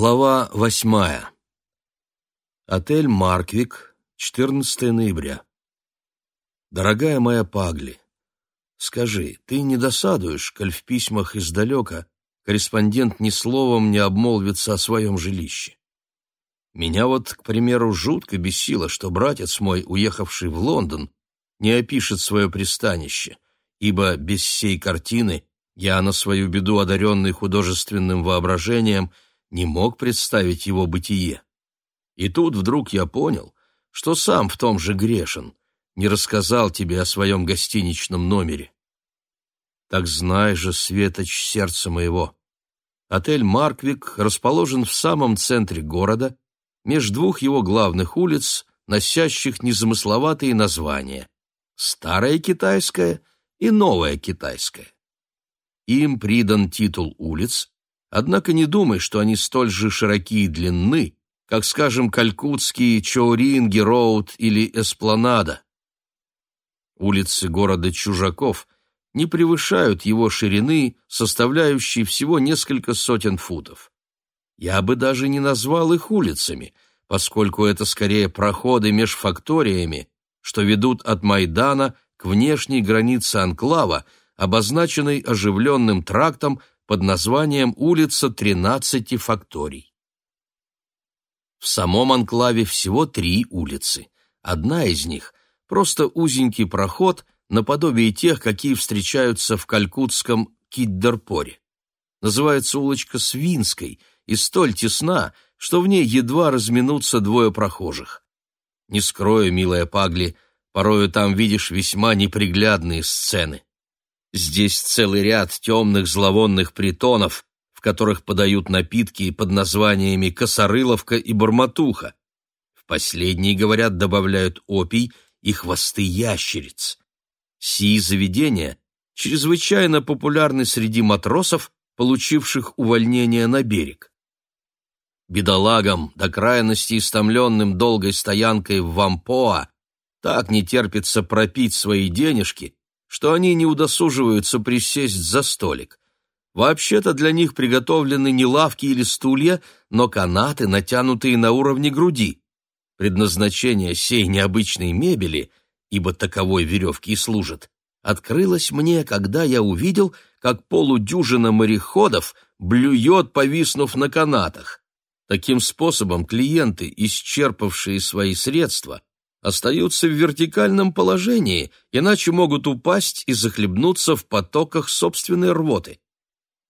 Глава восьмая. Отель «Марквик», 14 ноября. Дорогая моя Пагли, скажи, ты не досадуешь, коль в письмах издалека корреспондент ни словом не обмолвится о своем жилище? Меня вот, к примеру, жутко бесило, что братец мой, уехавший в Лондон, не опишет свое пристанище, ибо без сей картины я на свою беду, одаренный художественным воображением, — не мог представить его бытие. И тут вдруг я понял, что сам в том же грешен, не рассказал тебе о своем гостиничном номере. Так знай же, светоч сердца моего. Отель «Марквик» расположен в самом центре города, меж двух его главных улиц, носящих незамысловатые названия — Старая Китайская и Новая Китайская. Им придан титул улиц, Однако не думай, что они столь же широки и длинны, как, скажем, калькутские Чоуринги-Роуд или Эспланада. Улицы города Чужаков не превышают его ширины, составляющей всего несколько сотен футов. Я бы даже не назвал их улицами, поскольку это скорее проходы меж факториями, что ведут от Майдана к внешней границе анклава, обозначенной оживленным трактом под названием «Улица тринадцати факторий». В самом анклаве всего три улицы. Одна из них — просто узенький проход наподобие тех, какие встречаются в калькутском Киддерпоре. Называется улочка Свинской и столь тесна, что в ней едва разминутся двое прохожих. Не скрою, милая Пагли, порою там видишь весьма неприглядные сцены. Здесь целый ряд темных зловонных притонов, в которых подают напитки под названиями косорыловка и бормотуха. В последние, говорят, добавляют опий и хвосты ящериц. Сии заведения чрезвычайно популярны среди матросов, получивших увольнение на берег. Бедолагам, до крайности истомленным долгой стоянкой в Вампоа, так не терпится пропить свои денежки, что они не удосуживаются присесть за столик. Вообще-то для них приготовлены не лавки или стулья, но канаты, натянутые на уровне груди. Предназначение сей необычной мебели, ибо таковой веревки и служат, открылось мне, когда я увидел, как полудюжина мореходов блюет, повиснув на канатах. Таким способом клиенты, исчерпавшие свои средства, остаются в вертикальном положении, иначе могут упасть и захлебнуться в потоках собственной рвоты.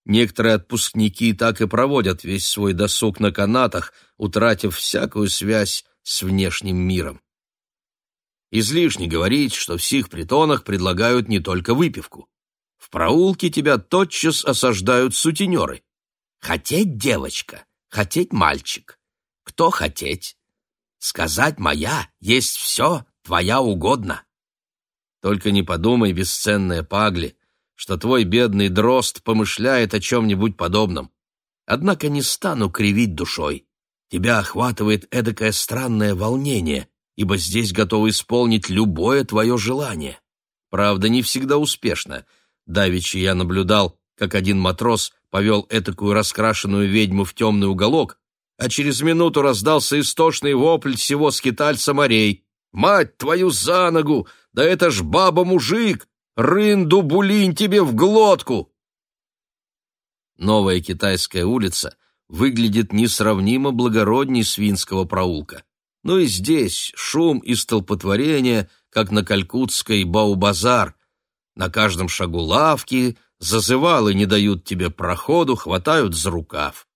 Некоторые отпускники так и проводят весь свой досуг на канатах, утратив всякую связь с внешним миром. Излишне говорить, что в сих притонах предлагают не только выпивку. В проулке тебя тотчас осаждают сутенеры. Хотеть девочка, хотеть мальчик. Кто хотеть? Сказать моя есть все, твоя угодно. Только не подумай, бесценная пагли, что твой бедный дрозд помышляет о чем-нибудь подобном. Однако не стану кривить душой. Тебя охватывает эдакое странное волнение, ибо здесь готовы исполнить любое твое желание. Правда, не всегда успешно. Давичи я наблюдал, как один матрос повел этакую раскрашенную ведьму в темный уголок, а через минуту раздался истошный вопль всего скитальца морей. «Мать твою за ногу! Да это ж баба-мужик! Рынду булинь тебе в глотку!» Новая китайская улица выглядит несравнимо благородней свинского проулка. Но и здесь шум и столпотворение, как на калькутской Баубазар. На каждом шагу лавки, зазывалы не дают тебе проходу, хватают за рукав.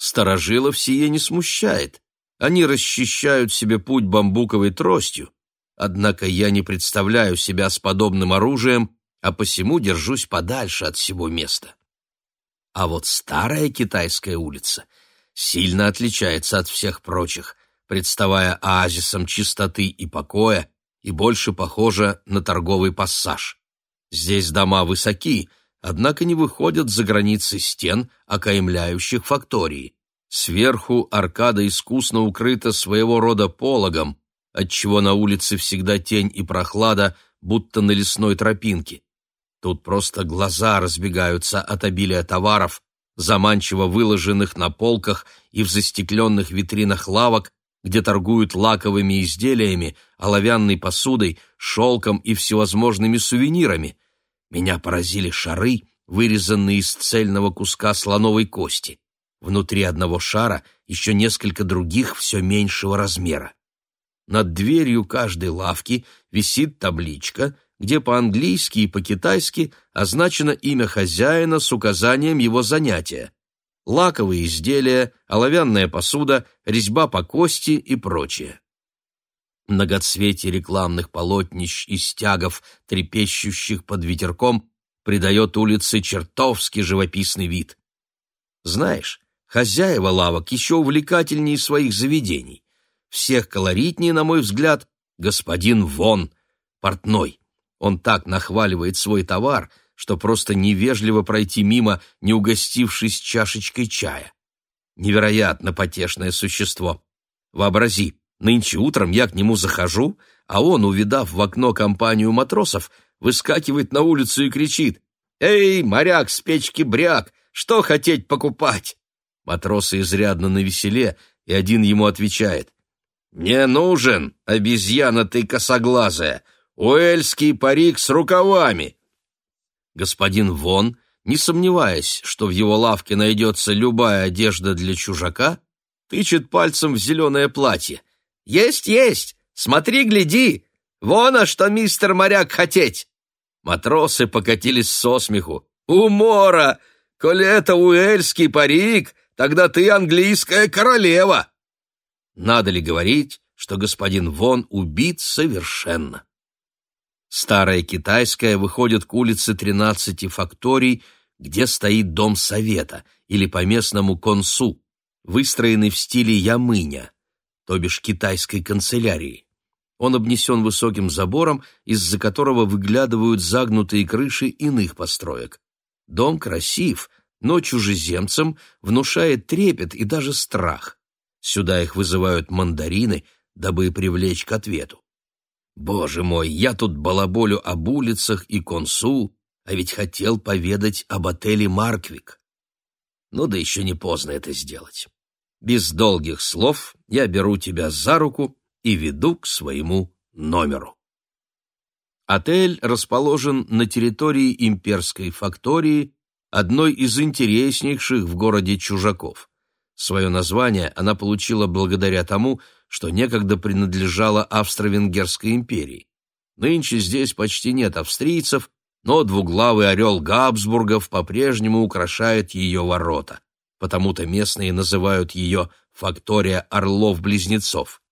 Старожилов сие не смущает. Они расчищают себе путь бамбуковой тростью. Однако я не представляю себя с подобным оружием, а посему держусь подальше от всего места. А вот старая китайская улица сильно отличается от всех прочих, представая оазисом чистоты и покоя и больше похожа на торговый пассаж. Здесь дома высоки, однако не выходят за границы стен, окаймляющих фактории. Сверху аркада искусно укрыта своего рода пологом, отчего на улице всегда тень и прохлада, будто на лесной тропинке. Тут просто глаза разбегаются от обилия товаров, заманчиво выложенных на полках и в застекленных витринах лавок, где торгуют лаковыми изделиями, оловянной посудой, шелком и всевозможными сувенирами. Меня поразили шары, вырезанные из цельного куска слоновой кости. Внутри одного шара еще несколько других все меньшего размера. Над дверью каждой лавки висит табличка, где по-английски и по-китайски означено имя хозяина с указанием его занятия. Лаковые изделия, оловянная посуда, резьба по кости и прочее. Многоцветие рекламных полотнищ и стягов, трепещущих под ветерком, придает улице чертовски живописный вид. Знаешь, хозяева лавок еще увлекательнее своих заведений. Всех колоритнее, на мой взгляд, господин Вон, портной. Он так нахваливает свой товар, что просто невежливо пройти мимо, не угостившись чашечкой чая. Невероятно потешное существо. Вообрази, нынче утром я к нему захожу, а он, увидав в окно компанию матросов, выскакивает на улицу и кричит «Эй, моряк с печки бряк, что хотеть покупать?» Матросы изрядно навеселе, и один ему отвечает «Не нужен, обезьяна ты косоглазая, уэльский парик с рукавами». Господин Вон, не сомневаясь, что в его лавке найдется любая одежда для чужака, тычет пальцем в зеленое платье. «Есть, есть! Смотри, гляди! Вон, а что мистер моряк хотеть!» Матросы покатились со смеху. «Умора! Коли это уэльский парик, тогда ты английская королева!» Надо ли говорить, что господин Вон убит совершенно? Старая китайская выходит к улице тринадцати факторий, где стоит дом совета, или по-местному консу, выстроенный в стиле ямыня, то бишь китайской канцелярии. Он обнесен высоким забором, из-за которого выглядывают загнутые крыши иных построек. Дом красив, но чужеземцам внушает трепет и даже страх. Сюда их вызывают мандарины, дабы привлечь к ответу. Боже мой, я тут балаболю об улицах и консу, а ведь хотел поведать об отеле «Марквик». Ну да еще не поздно это сделать. Без долгих слов я беру тебя за руку и веду к своему номеру. Отель расположен на территории имперской фактории, одной из интереснейших в городе чужаков. Свое название она получила благодаря тому, что некогда принадлежала Австро-Венгерской империи. Нынче здесь почти нет австрийцев, но двуглавый орел Габсбургов по-прежнему украшает ее ворота. Потому-то местные называют ее «фактория орлов-близнецов».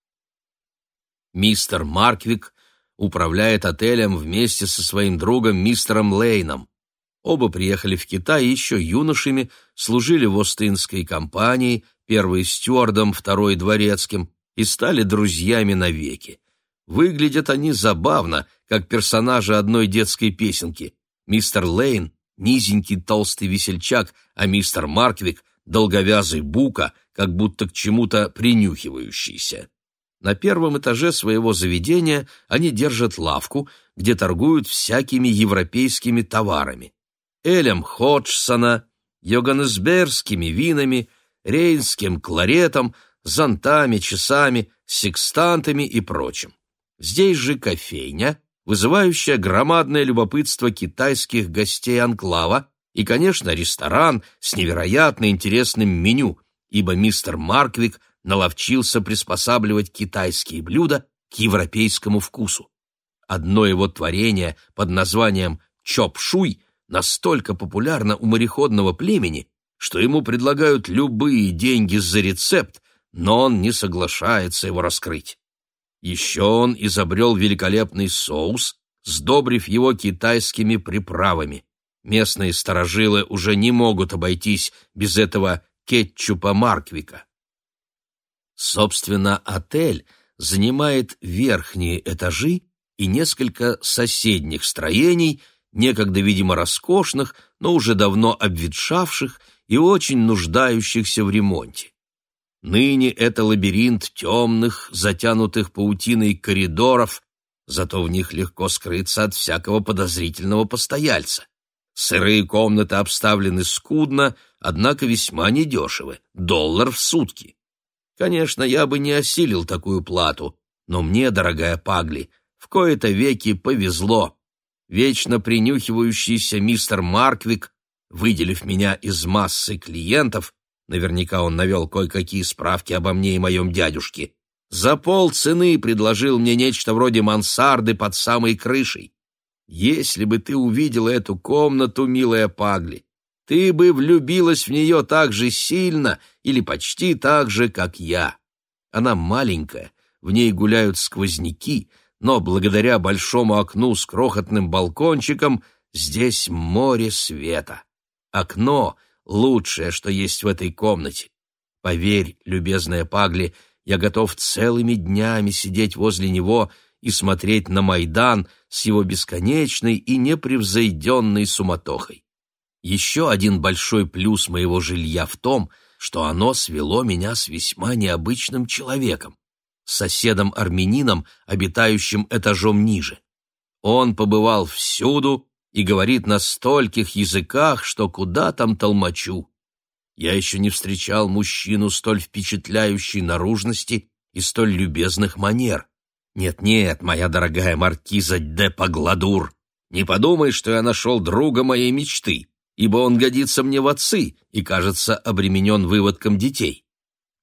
Мистер Марквик управляет отелем вместе со своим другом мистером Лейном. Оба приехали в Китай еще юношами, служили в Остинской компании, первый стюардом, второй дворецким, и стали друзьями навеки. Выглядят они забавно, как персонажи одной детской песенки. Мистер Лейн — низенький толстый весельчак, а мистер Марквик — долговязый бука, как будто к чему-то принюхивающийся. На первом этаже своего заведения они держат лавку, где торгуют всякими европейскими товарами. Элем Ходжсона, йоганнесбергскими винами, рейнским кларетом, зонтами, часами, секстантами и прочим. Здесь же кофейня, вызывающая громадное любопытство китайских гостей анклава, и, конечно, ресторан с невероятно интересным меню, ибо мистер Марквик наловчился приспосабливать китайские блюда к европейскому вкусу. Одно его творение под названием «чоп-шуй» настолько популярно у мореходного племени, что ему предлагают любые деньги за рецепт, но он не соглашается его раскрыть. Еще он изобрел великолепный соус, сдобрив его китайскими приправами. Местные сторожилы уже не могут обойтись без этого кетчупа Марквика. Собственно, отель занимает верхние этажи и несколько соседних строений, некогда, видимо, роскошных, но уже давно обветшавших и очень нуждающихся в ремонте. Ныне это лабиринт темных, затянутых паутиной коридоров, зато в них легко скрыться от всякого подозрительного постояльца. Сырые комнаты обставлены скудно, однако весьма недешевы, доллар в сутки. Конечно, я бы не осилил такую плату, но мне, дорогая Пагли, в кои-то веки повезло. Вечно принюхивающийся мистер Марквик, выделив меня из массы клиентов, наверняка он навел кое-какие справки обо мне и моем дядюшке, за полцены предложил мне нечто вроде мансарды под самой крышей. Если бы ты увидела эту комнату, милая Пагли, ты бы влюбилась в нее так же сильно или почти так же, как я. Она маленькая, в ней гуляют сквозняки, но благодаря большому окну с крохотным балкончиком здесь море света. Окно — лучшее, что есть в этой комнате. Поверь, любезная Пагли, я готов целыми днями сидеть возле него и смотреть на Майдан с его бесконечной и непревзойденной суматохой. Еще один большой плюс моего жилья в том, что оно свело меня с весьма необычным человеком соседом-армянином, обитающим этажом ниже. Он побывал всюду и говорит на стольких языках, что куда там толмачу. Я еще не встречал мужчину столь впечатляющей наружности и столь любезных манер. Нет-нет, моя дорогая маркиза де Пагладур, не подумай, что я нашел друга моей мечты, ибо он годится мне в отцы и, кажется, обременен выводком детей.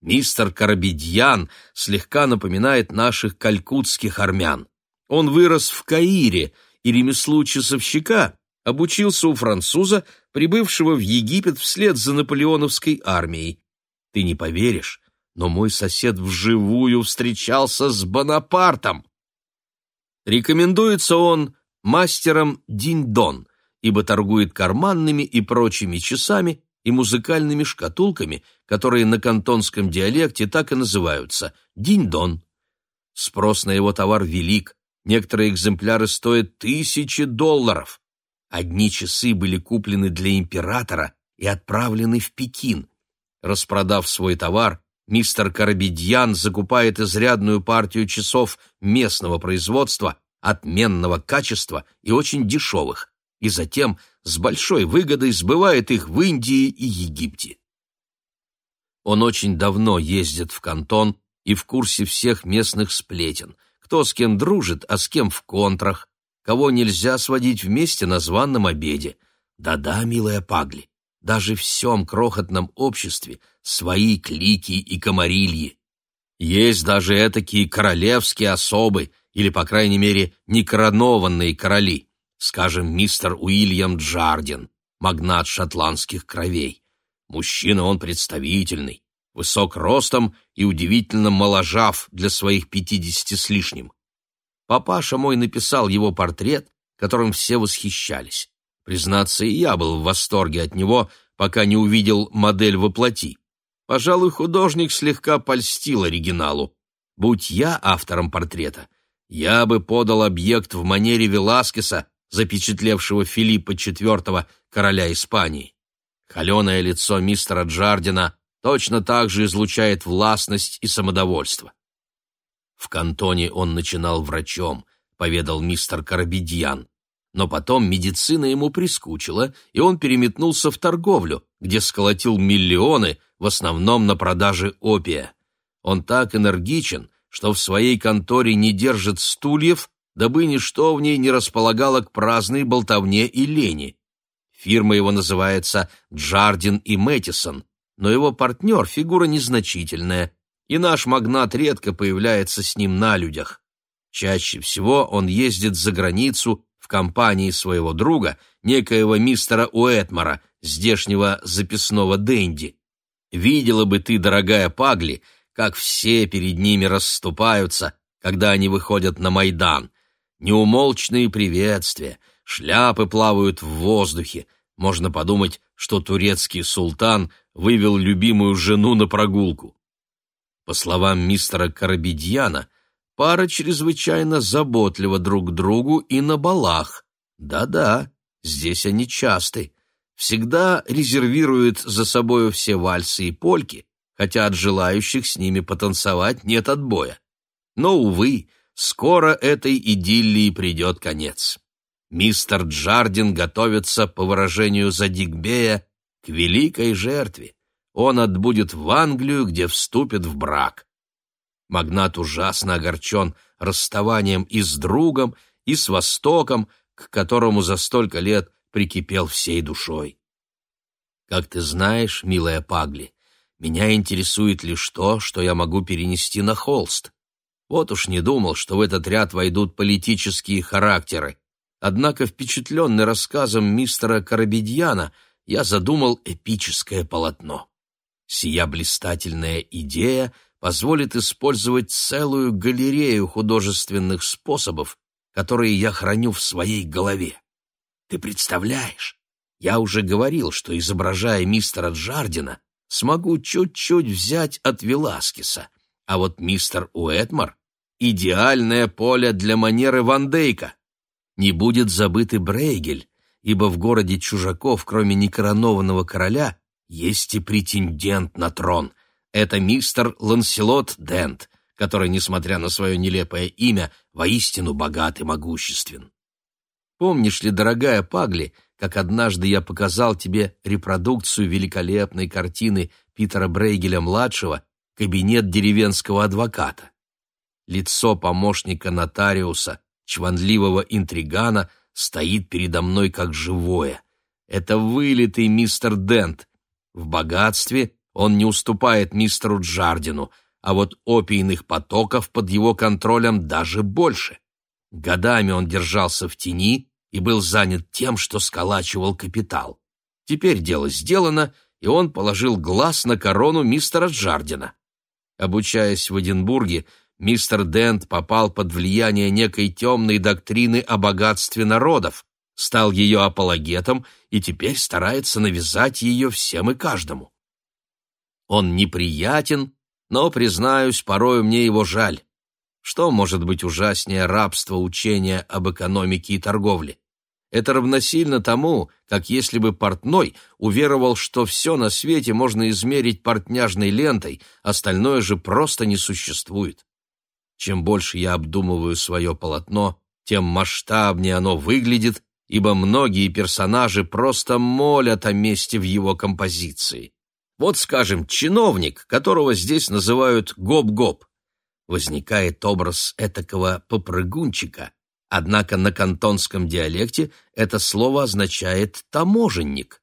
Мистер Карабедьян слегка напоминает наших калькутских армян. Он вырос в Каире и ремеслу часовщика обучился у француза, прибывшего в Египет вслед за наполеоновской армией. Ты не поверишь, но мой сосед вживую встречался с Бонапартом. Рекомендуется он мастером Динь-Дон, ибо торгует карманными и прочими часами и музыкальными шкатулками, которые на кантонском диалекте так и называются «динь-дон». Спрос на его товар велик, некоторые экземпляры стоят тысячи долларов. Одни часы были куплены для императора и отправлены в Пекин. Распродав свой товар, мистер Карабедьян закупает изрядную партию часов местного производства, отменного качества и очень дешевых, и затем с большой выгодой сбывает их в Индии и Египте. Он очень давно ездит в Кантон и в курсе всех местных сплетен, кто с кем дружит, а с кем в контрах, кого нельзя сводить вместе на званном обеде. Да-да, милая Пагли, даже в всем крохотном обществе свои клики и комарильи. Есть даже этакие королевские особы, или, по крайней мере, некоронованные короли скажем, мистер Уильям Джардин, магнат шотландских кровей. Мужчина он представительный, высок ростом и удивительно моложав для своих пятидесяти с лишним. Папаша мой написал его портрет, которым все восхищались. Признаться, и я был в восторге от него, пока не увидел модель воплоти. Пожалуй, художник слегка польстил оригиналу. Будь я автором портрета, я бы подал объект в манере Веласкеса запечатлевшего Филиппа IV, короля Испании. Холеное лицо мистера Джардина точно так же излучает властность и самодовольство. В кантоне он начинал врачом, поведал мистер Карабедьян. Но потом медицина ему прискучила, и он переметнулся в торговлю, где сколотил миллионы, в основном на продаже опия. Он так энергичен, что в своей конторе не держит стульев, дабы ничто в ней не располагало к праздной болтовне и лени. Фирма его называется «Джардин и Мэттисон», но его партнер — фигура незначительная, и наш магнат редко появляется с ним на людях. Чаще всего он ездит за границу в компании своего друга, некоего мистера Уэтмара, здешнего записного Дэнди. Видела бы ты, дорогая Пагли, как все перед ними расступаются, когда они выходят на Майдан неумолчные приветствия, шляпы плавают в воздухе. Можно подумать, что турецкий султан вывел любимую жену на прогулку. По словам мистера Карабедьяна, пара чрезвычайно заботлива друг к другу и на балах. Да-да, здесь они часты. Всегда резервируют за собою все вальсы и польки, хотя от желающих с ними потанцевать нет отбоя. Но, увы, скоро этой идиллии придет конец. Мистер Джардин готовится, по выражению Задигбея, к великой жертве. Он отбудет в Англию, где вступит в брак. Магнат ужасно огорчен расставанием и с другом, и с Востоком, к которому за столько лет прикипел всей душой. Как ты знаешь, милая Пагли, меня интересует лишь то, что я могу перенести на холст. Вот уж не думал, что в этот ряд войдут политические характеры. Однако, впечатленный рассказом мистера Карабедьяна, я задумал эпическое полотно. Сия блистательная идея позволит использовать целую галерею художественных способов, которые я храню в своей голове. Ты представляешь, я уже говорил, что, изображая мистера Джардина, смогу чуть-чуть взять от Веласкеса, а вот мистер Уэтмор — идеальное поле для манеры Ван Дейка. Не будет забыт и Брейгель, ибо в городе чужаков, кроме некоронованного короля, есть и претендент на трон. Это мистер Ланселот Дент, который, несмотря на свое нелепое имя, воистину богат и могуществен. Помнишь ли, дорогая Пагли, как однажды я показал тебе репродукцию великолепной картины Питера Брейгеля-младшего «Кабинет деревенского адвоката»? Лицо помощника нотариуса, чванливого интригана, стоит передо мной как живое. Это вылитый мистер Дент. В богатстве он не уступает мистеру Джардину, а вот опийных потоков под его контролем даже больше. Годами он держался в тени и был занят тем, что сколачивал капитал. Теперь дело сделано, и он положил глаз на корону мистера Джардина. Обучаясь в Эдинбурге, мистер Дент попал под влияние некой темной доктрины о богатстве народов, стал ее апологетом и теперь старается навязать ее всем и каждому. Он неприятен, но, признаюсь, порою мне его жаль. Что может быть ужаснее рабства учения об экономике и торговле? Это равносильно тому, как если бы портной уверовал, что все на свете можно измерить портняжной лентой, остальное же просто не существует. Чем больше я обдумываю свое полотно, тем масштабнее оно выглядит, ибо многие персонажи просто молят о месте в его композиции. Вот, скажем, чиновник, которого здесь называют Гоп-Гоп возникает образ этакого попрыгунчика, однако на кантонском диалекте это слово означает «таможенник».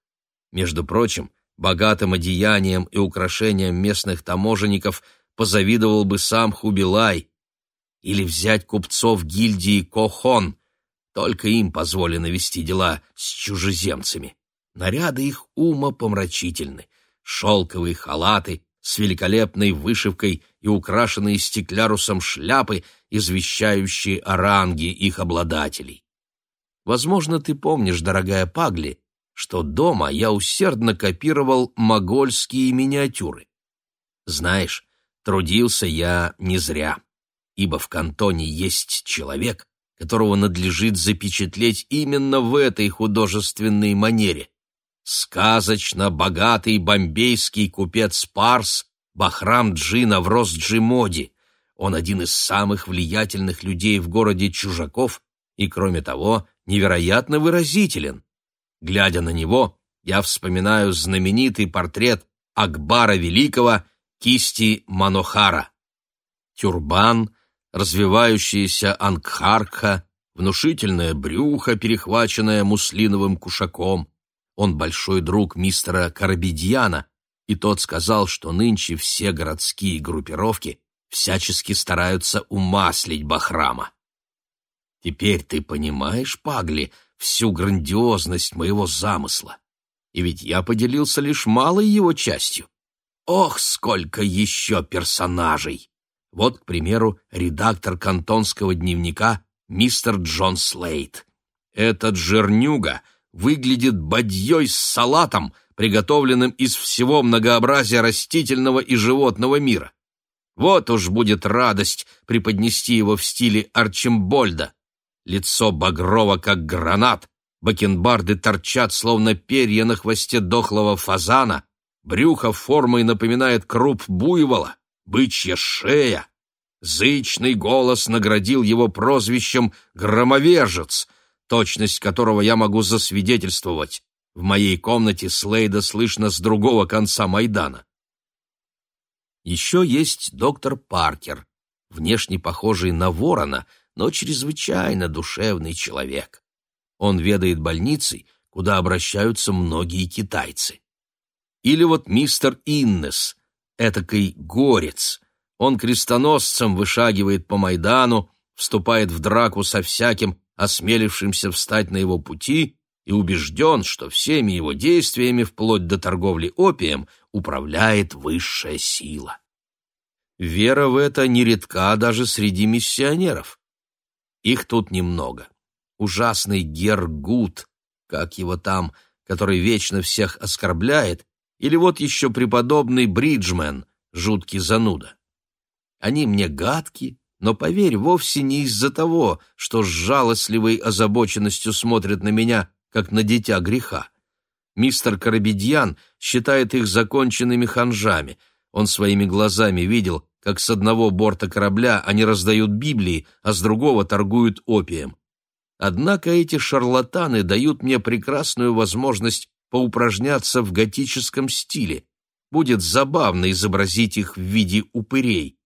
Между прочим, богатым одеянием и украшением местных таможенников позавидовал бы сам Хубилай. Или взять купцов гильдии Кохон, только им позволено вести дела с чужеземцами. Наряды их ума помрачительны, шелковые халаты, с великолепной вышивкой и украшенные стеклярусом шляпы, извещающие о ранге их обладателей. Возможно, ты помнишь, дорогая Пагли, что дома я усердно копировал могольские миниатюры. Знаешь, трудился я не зря, ибо в кантоне есть человек, которого надлежит запечатлеть именно в этой художественной манере сказочно богатый бомбейский купец Парс Бахрам Джина в Росджимоди. Он один из самых влиятельных людей в городе Чужаков и, кроме того, невероятно выразителен. Глядя на него, я вспоминаю знаменитый портрет Акбара Великого кисти Манохара. Тюрбан, развивающаяся ангхарка, внушительное брюхо, перехваченное муслиновым кушаком, он большой друг мистера Карабедьяна, и тот сказал, что нынче все городские группировки всячески стараются умаслить Бахрама. Теперь ты понимаешь, Пагли, всю грандиозность моего замысла. И ведь я поделился лишь малой его частью. Ох, сколько еще персонажей! Вот, к примеру, редактор кантонского дневника мистер Джон Слейт. Этот жирнюга — выглядит бадьей с салатом, приготовленным из всего многообразия растительного и животного мира. Вот уж будет радость преподнести его в стиле Арчимбольда. Лицо багрово, как гранат, бакенбарды торчат, словно перья на хвосте дохлого фазана, брюхо формой напоминает круп буйвола, бычья шея. Зычный голос наградил его прозвищем «громовержец», точность которого я могу засвидетельствовать. В моей комнате Слейда слышно с другого конца Майдана. Еще есть доктор Паркер, внешне похожий на ворона, но чрезвычайно душевный человек. Он ведает больницей, куда обращаются многие китайцы. Или вот мистер Иннес, этакой горец. Он крестоносцем вышагивает по Майдану, вступает в драку со всяким, осмелившимся встать на его пути, и убежден, что всеми его действиями, вплоть до торговли опием, управляет высшая сила. Вера в это нередка даже среди миссионеров. Их тут немного. Ужасный Гергут, как его там, который вечно всех оскорбляет, или вот еще преподобный Бриджмен, жуткий зануда. Они мне гадки, но, поверь, вовсе не из-за того, что с жалостливой озабоченностью смотрят на меня, как на дитя греха. Мистер Карабедьян считает их законченными ханжами. Он своими глазами видел, как с одного борта корабля они раздают Библии, а с другого торгуют опием. Однако эти шарлатаны дают мне прекрасную возможность поупражняться в готическом стиле. Будет забавно изобразить их в виде упырей.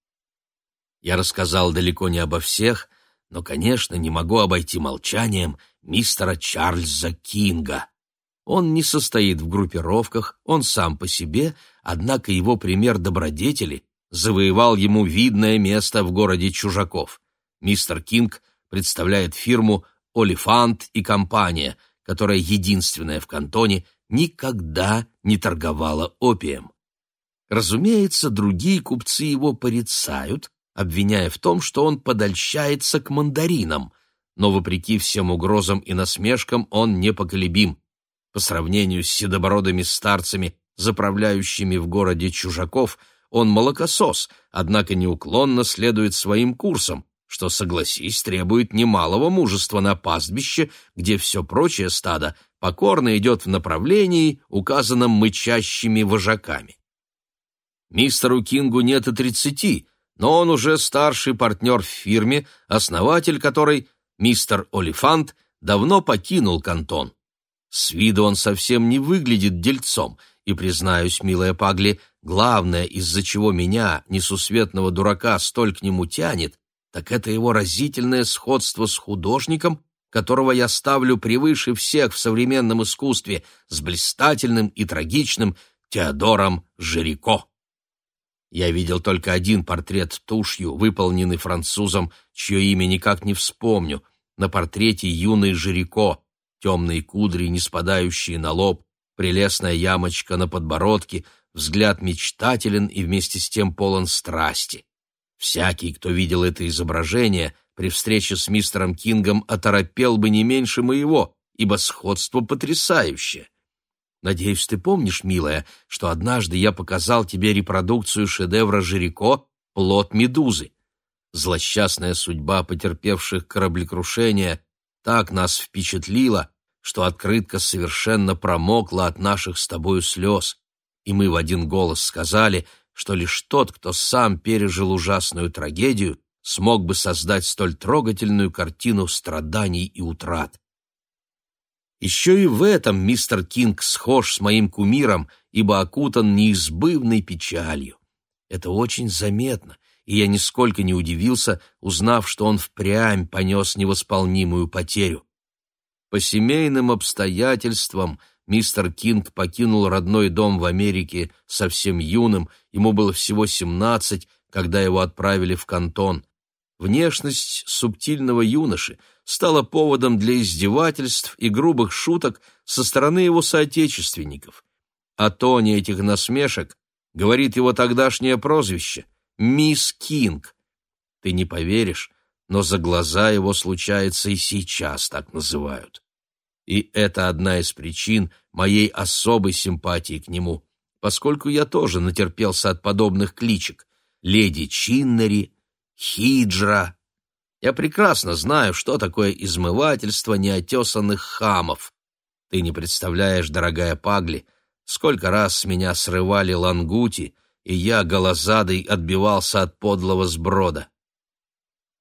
Я рассказал далеко не обо всех, но, конечно, не могу обойти молчанием мистера Чарльза Кинга. Он не состоит в группировках, он сам по себе, однако его пример добродетели завоевал ему видное место в городе чужаков. Мистер Кинг представляет фирму «Олифант и компания», которая единственная в кантоне никогда не торговала опием. Разумеется, другие купцы его порицают, обвиняя в том, что он подольщается к мандаринам, но, вопреки всем угрозам и насмешкам, он непоколебим. По сравнению с седобородыми старцами, заправляющими в городе чужаков, он молокосос, однако неуклонно следует своим курсам, что, согласись, требует немалого мужества на пастбище, где все прочее стадо покорно идет в направлении, указанном мычащими вожаками. Мистеру Кингу нет и тридцати, но он уже старший партнер в фирме, основатель которой, мистер Олифант, давно покинул кантон. С виду он совсем не выглядит дельцом, и, признаюсь, милая Пагли, главное, из-за чего меня, несусветного дурака, столь к нему тянет, так это его разительное сходство с художником, которого я ставлю превыше всех в современном искусстве, с блистательным и трагичным Теодором Жирико. Я видел только один портрет тушью, выполненный французом, чье имя никак не вспомню. На портрете юный Жирико, темные кудри, не спадающие на лоб, прелестная ямочка на подбородке, взгляд мечтателен и вместе с тем полон страсти. Всякий, кто видел это изображение, при встрече с мистером Кингом оторопел бы не меньше моего, ибо сходство потрясающее. Надеюсь, ты помнишь, милая, что однажды я показал тебе репродукцию шедевра Жирико «Плод медузы». Злосчастная судьба потерпевших кораблекрушение так нас впечатлила, что открытка совершенно промокла от наших с тобою слез, и мы в один голос сказали, что лишь тот, кто сам пережил ужасную трагедию, смог бы создать столь трогательную картину страданий и утрат. Еще и в этом мистер Кинг схож с моим кумиром, ибо окутан неизбывной печалью. Это очень заметно, и я нисколько не удивился, узнав, что он впрямь понес невосполнимую потерю. По семейным обстоятельствам Мистер Кинг покинул родной дом в Америке совсем юным, ему было всего семнадцать, когда его отправили в кантон. Внешность субтильного юноши стала поводом для издевательств и грубых шуток со стороны его соотечественников. О тоне этих насмешек говорит его тогдашнее прозвище — «Мисс Кинг». Ты не поверишь, но за глаза его случается и сейчас так называют и это одна из причин моей особой симпатии к нему, поскольку я тоже натерпелся от подобных кличек «Леди Чиннери», «Хиджра». Я прекрасно знаю, что такое измывательство неотесанных хамов. Ты не представляешь, дорогая Пагли, сколько раз с меня срывали лангути, и я голозадой отбивался от подлого сброда.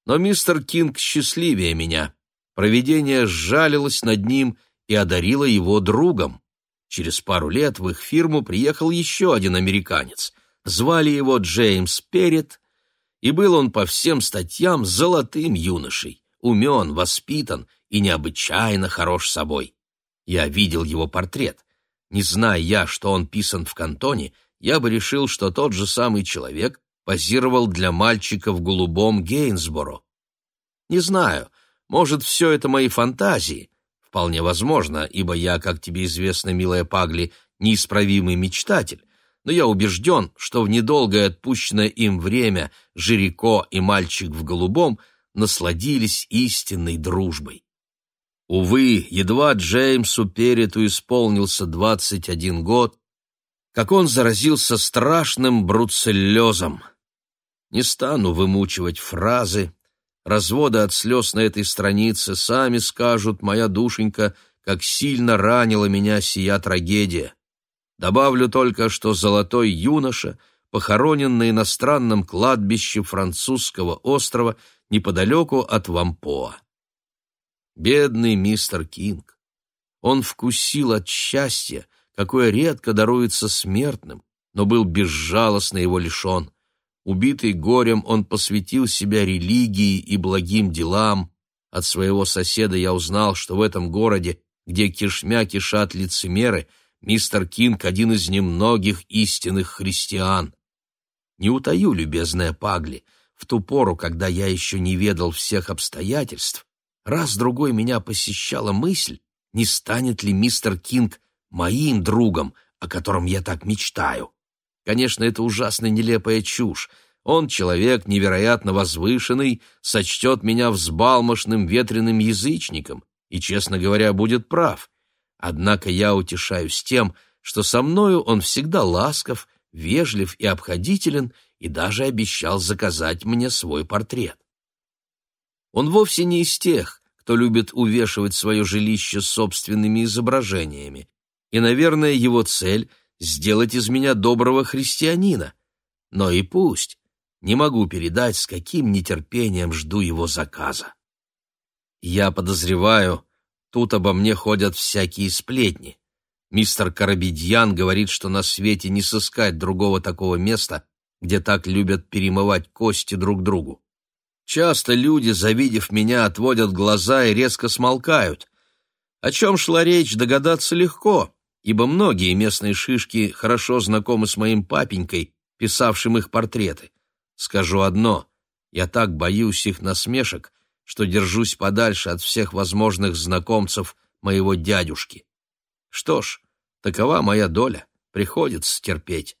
Но мистер Кинг счастливее меня — Провидение сжалилось над ним и одарило его другом. Через пару лет в их фирму приехал еще один американец. Звали его Джеймс Перрит, и был он по всем статьям золотым юношей, умен, воспитан и необычайно хорош собой. Я видел его портрет. Не зная я, что он писан в кантоне, я бы решил, что тот же самый человек позировал для мальчика в голубом Гейнсборо. Не знаю, может, все это мои фантазии. Вполне возможно, ибо я, как тебе известно, милая Пагли, неисправимый мечтатель. Но я убежден, что в недолгое отпущенное им время Жирико и мальчик в голубом насладились истинной дружбой. Увы, едва Джеймсу Перету исполнился двадцать один год, как он заразился страшным бруцеллезом. Не стану вымучивать фразы, разводы от слез на этой странице сами скажут, моя душенька, как сильно ранила меня сия трагедия. Добавлю только, что золотой юноша похоронен на иностранном кладбище французского острова неподалеку от Вампоа. Бедный мистер Кинг. Он вкусил от счастья, какое редко даруется смертным, но был безжалостно его лишен. Убитый горем, он посвятил себя религии и благим делам. От своего соседа я узнал, что в этом городе, где кишмя кишат лицемеры, мистер Кинг — один из немногих истинных христиан. Не утаю, любезная Пагли, в ту пору, когда я еще не ведал всех обстоятельств, Раз-другой меня посещала мысль, не станет ли мистер Кинг моим другом, о котором я так мечтаю. Конечно, это ужасно нелепая чушь. Он человек невероятно возвышенный, сочтет меня взбалмошным ветреным язычником и, честно говоря, будет прав. Однако я утешаюсь тем, что со мною он всегда ласков, вежлив и обходителен и даже обещал заказать мне свой портрет. Он вовсе не из тех, кто любит увешивать свое жилище собственными изображениями, и, наверное, его цель — сделать из меня доброго христианина. Но и пусть, не могу передать, с каким нетерпением жду его заказа. Я подозреваю, тут обо мне ходят всякие сплетни. Мистер Карабедьян говорит, что на свете не сыскать другого такого места, где так любят перемывать кости друг другу. Часто люди, завидев меня, отводят глаза и резко смолкают. О чем шла речь, догадаться легко, ибо многие местные шишки хорошо знакомы с моим папенькой, писавшим их портреты. Скажу одно, я так боюсь их насмешек, что держусь подальше от всех возможных знакомцев моего дядюшки. Что ж, такова моя доля, приходится терпеть.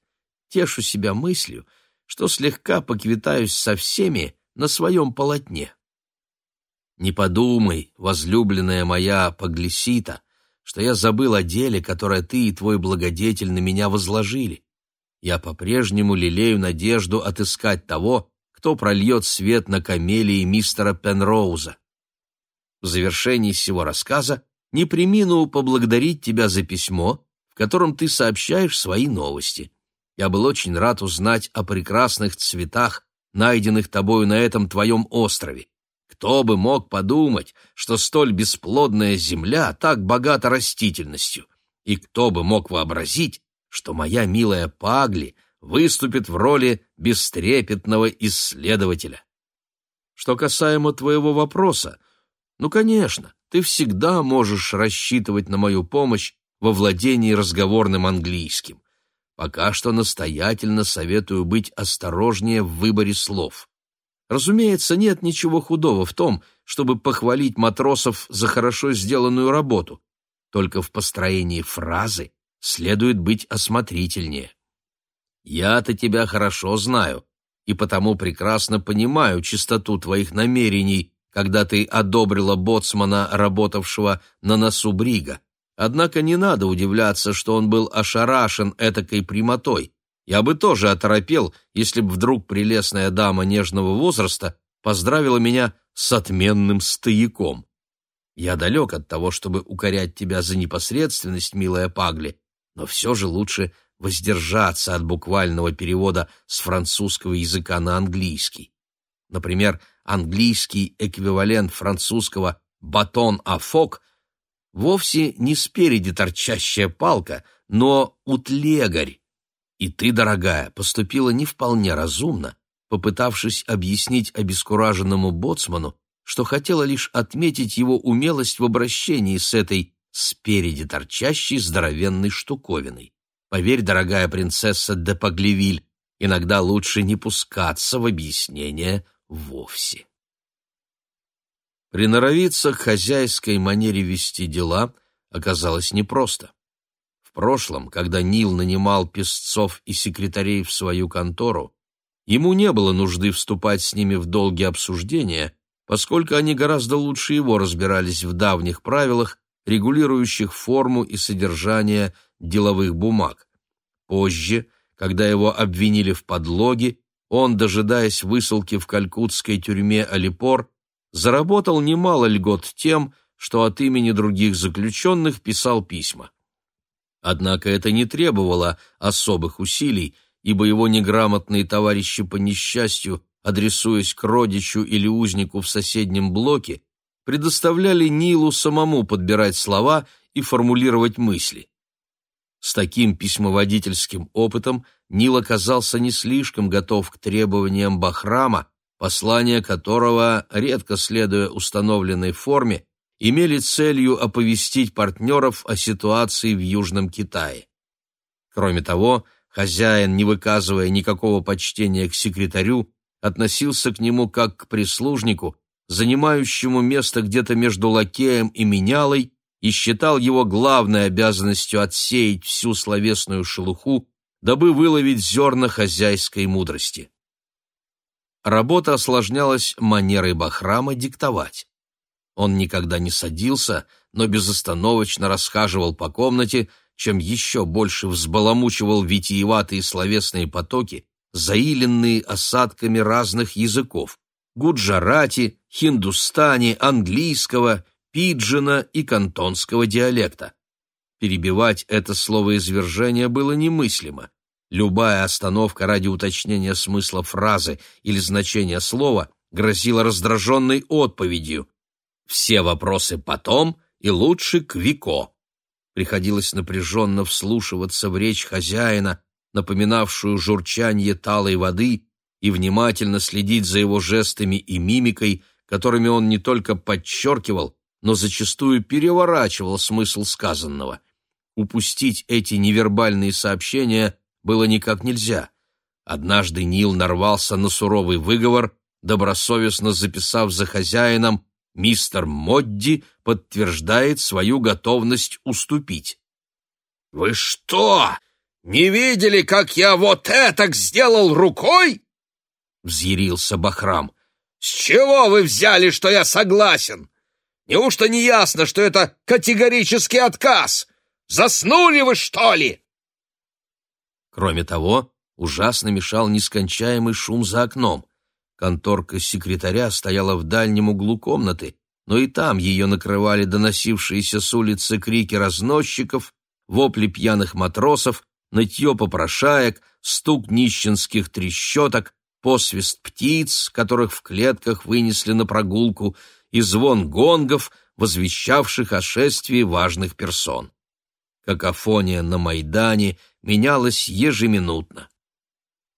Тешу себя мыслью, что слегка поквитаюсь со всеми, на своем полотне. Не подумай, возлюбленная моя Паглисита, что я забыл о деле, которое ты и твой благодетель на меня возложили. Я по-прежнему лелею надежду отыскать того, кто прольет свет на камелии мистера Пенроуза. В завершении всего рассказа не примину поблагодарить тебя за письмо, в котором ты сообщаешь свои новости. Я был очень рад узнать о прекрасных цветах, найденных тобою на этом твоем острове. Кто бы мог подумать, что столь бесплодная земля так богата растительностью? И кто бы мог вообразить, что моя милая Пагли выступит в роли бестрепетного исследователя? Что касаемо твоего вопроса, ну, конечно, ты всегда можешь рассчитывать на мою помощь во владении разговорным английским. Пока что настоятельно советую быть осторожнее в выборе слов. Разумеется, нет ничего худого в том, чтобы похвалить матросов за хорошо сделанную работу. Только в построении фразы следует быть осмотрительнее. Я-то тебя хорошо знаю, и потому прекрасно понимаю чистоту твоих намерений, когда ты одобрила боцмана, работавшего на носу брига. Однако не надо удивляться, что он был ошарашен этакой прямотой. Я бы тоже оторопел, если бы вдруг прелестная дама нежного возраста поздравила меня с отменным стояком. Я далек от того, чтобы укорять тебя за непосредственность, милая Пагли, но все же лучше воздержаться от буквального перевода с французского языка на английский. Например, английский эквивалент французского батон афок вовсе не спереди торчащая палка, но утлегарь. И ты, дорогая, поступила не вполне разумно, попытавшись объяснить обескураженному боцману, что хотела лишь отметить его умелость в обращении с этой спереди торчащей здоровенной штуковиной. Поверь, дорогая принцесса де Паглевиль, иногда лучше не пускаться в объяснение вовсе. Приноровиться к хозяйской манере вести дела оказалось непросто. В прошлом, когда Нил нанимал песцов и секретарей в свою контору, ему не было нужды вступать с ними в долгие обсуждения, поскольку они гораздо лучше его разбирались в давних правилах, регулирующих форму и содержание деловых бумаг. Позже, когда его обвинили в подлоге, он, дожидаясь высылки в калькутской тюрьме Алипор, заработал немало льгот тем, что от имени других заключенных писал письма. Однако это не требовало особых усилий, ибо его неграмотные товарищи по несчастью, адресуясь к родичу или узнику в соседнем блоке, предоставляли Нилу самому подбирать слова и формулировать мысли. С таким письмоводительским опытом Нил оказался не слишком готов к требованиям Бахрама, послания которого, редко следуя установленной форме, имели целью оповестить партнеров о ситуации в Южном Китае. Кроме того, хозяин, не выказывая никакого почтения к секретарю, относился к нему как к прислужнику, занимающему место где-то между лакеем и менялой, и считал его главной обязанностью отсеять всю словесную шелуху, дабы выловить зерна хозяйской мудрости. Работа осложнялась манерой Бахрама диктовать. Он никогда не садился, но безостановочно расхаживал по комнате, чем еще больше взбаламучивал витиеватые словесные потоки, заиленные осадками разных языков — гуджарати, хиндустани, английского, пиджина и кантонского диалекта. Перебивать это словоизвержение было немыслимо. Любая остановка ради уточнения смысла фразы или значения слова грозила раздраженной отповедью. Все вопросы потом и лучше к Вико. Приходилось напряженно вслушиваться в речь хозяина, напоминавшую журчание талой воды, и внимательно следить за его жестами и мимикой, которыми он не только подчеркивал, но зачастую переворачивал смысл сказанного. Упустить эти невербальные сообщения было никак нельзя. Однажды Нил нарвался на суровый выговор, добросовестно записав за хозяином «Мистер Модди подтверждает свою готовность уступить». «Вы что, не видели, как я вот это сделал рукой?» — взъярился Бахрам. «С чего вы взяли, что я согласен? Неужто не ясно, что это категорический отказ? Заснули вы, что ли?» Кроме того, ужасно мешал нескончаемый шум за окном. Конторка секретаря стояла в дальнем углу комнаты, но и там ее накрывали доносившиеся с улицы крики разносчиков, вопли пьяных матросов нытье попрошаек, стук нищенских трещоток, посвист птиц, которых в клетках вынесли на прогулку, и звон гонгов, возвещавших о шествии важных персон. Какофония на Майдане менялась ежеминутно.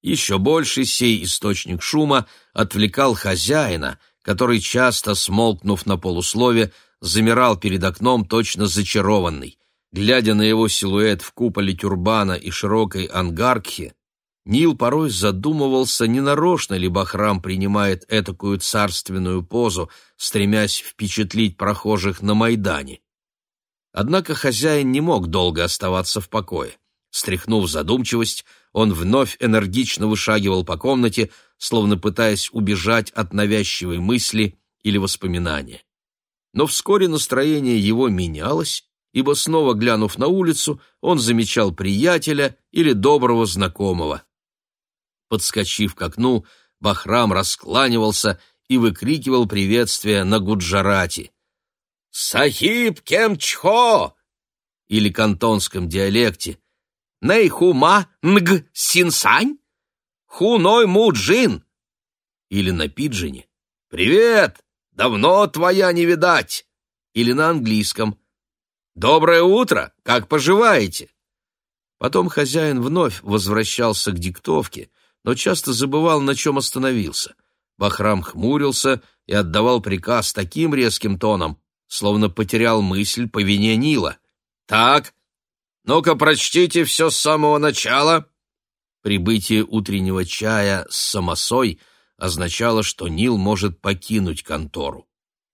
Еще больше сей источник шума отвлекал хозяина, который, часто смолкнув на полуслове, замирал перед окном точно зачарованный. Глядя на его силуэт в куполе тюрбана и широкой ангаркхе, Нил порой задумывался, не нарочно ли Бахрам принимает этакую царственную позу, стремясь впечатлить прохожих на Майдане. Однако хозяин не мог долго оставаться в покое. Стряхнув задумчивость, он вновь энергично вышагивал по комнате, словно пытаясь убежать от навязчивой мысли или воспоминания. Но вскоре настроение его менялось, ибо снова глянув на улицу, он замечал приятеля или доброго знакомого. Подскочив к окну, Бахрам раскланивался и выкрикивал приветствие на гуджарати. «Сахиб кемчхо!» или кантонском диалекте «Нейхума нг синсань? Хуной муджин!» или на пиджине «Привет! Давно твоя не видать! или на английском. «Доброе утро! Как поживаете?» Потом хозяин вновь возвращался к диктовке, но часто забывал, на чем остановился. Бахрам хмурился и отдавал приказ таким резким тоном, словно потерял мысль по вине Нила. «Так, ну-ка прочтите все с самого начала». Прибытие утреннего чая с самосой означало, что Нил может покинуть контору.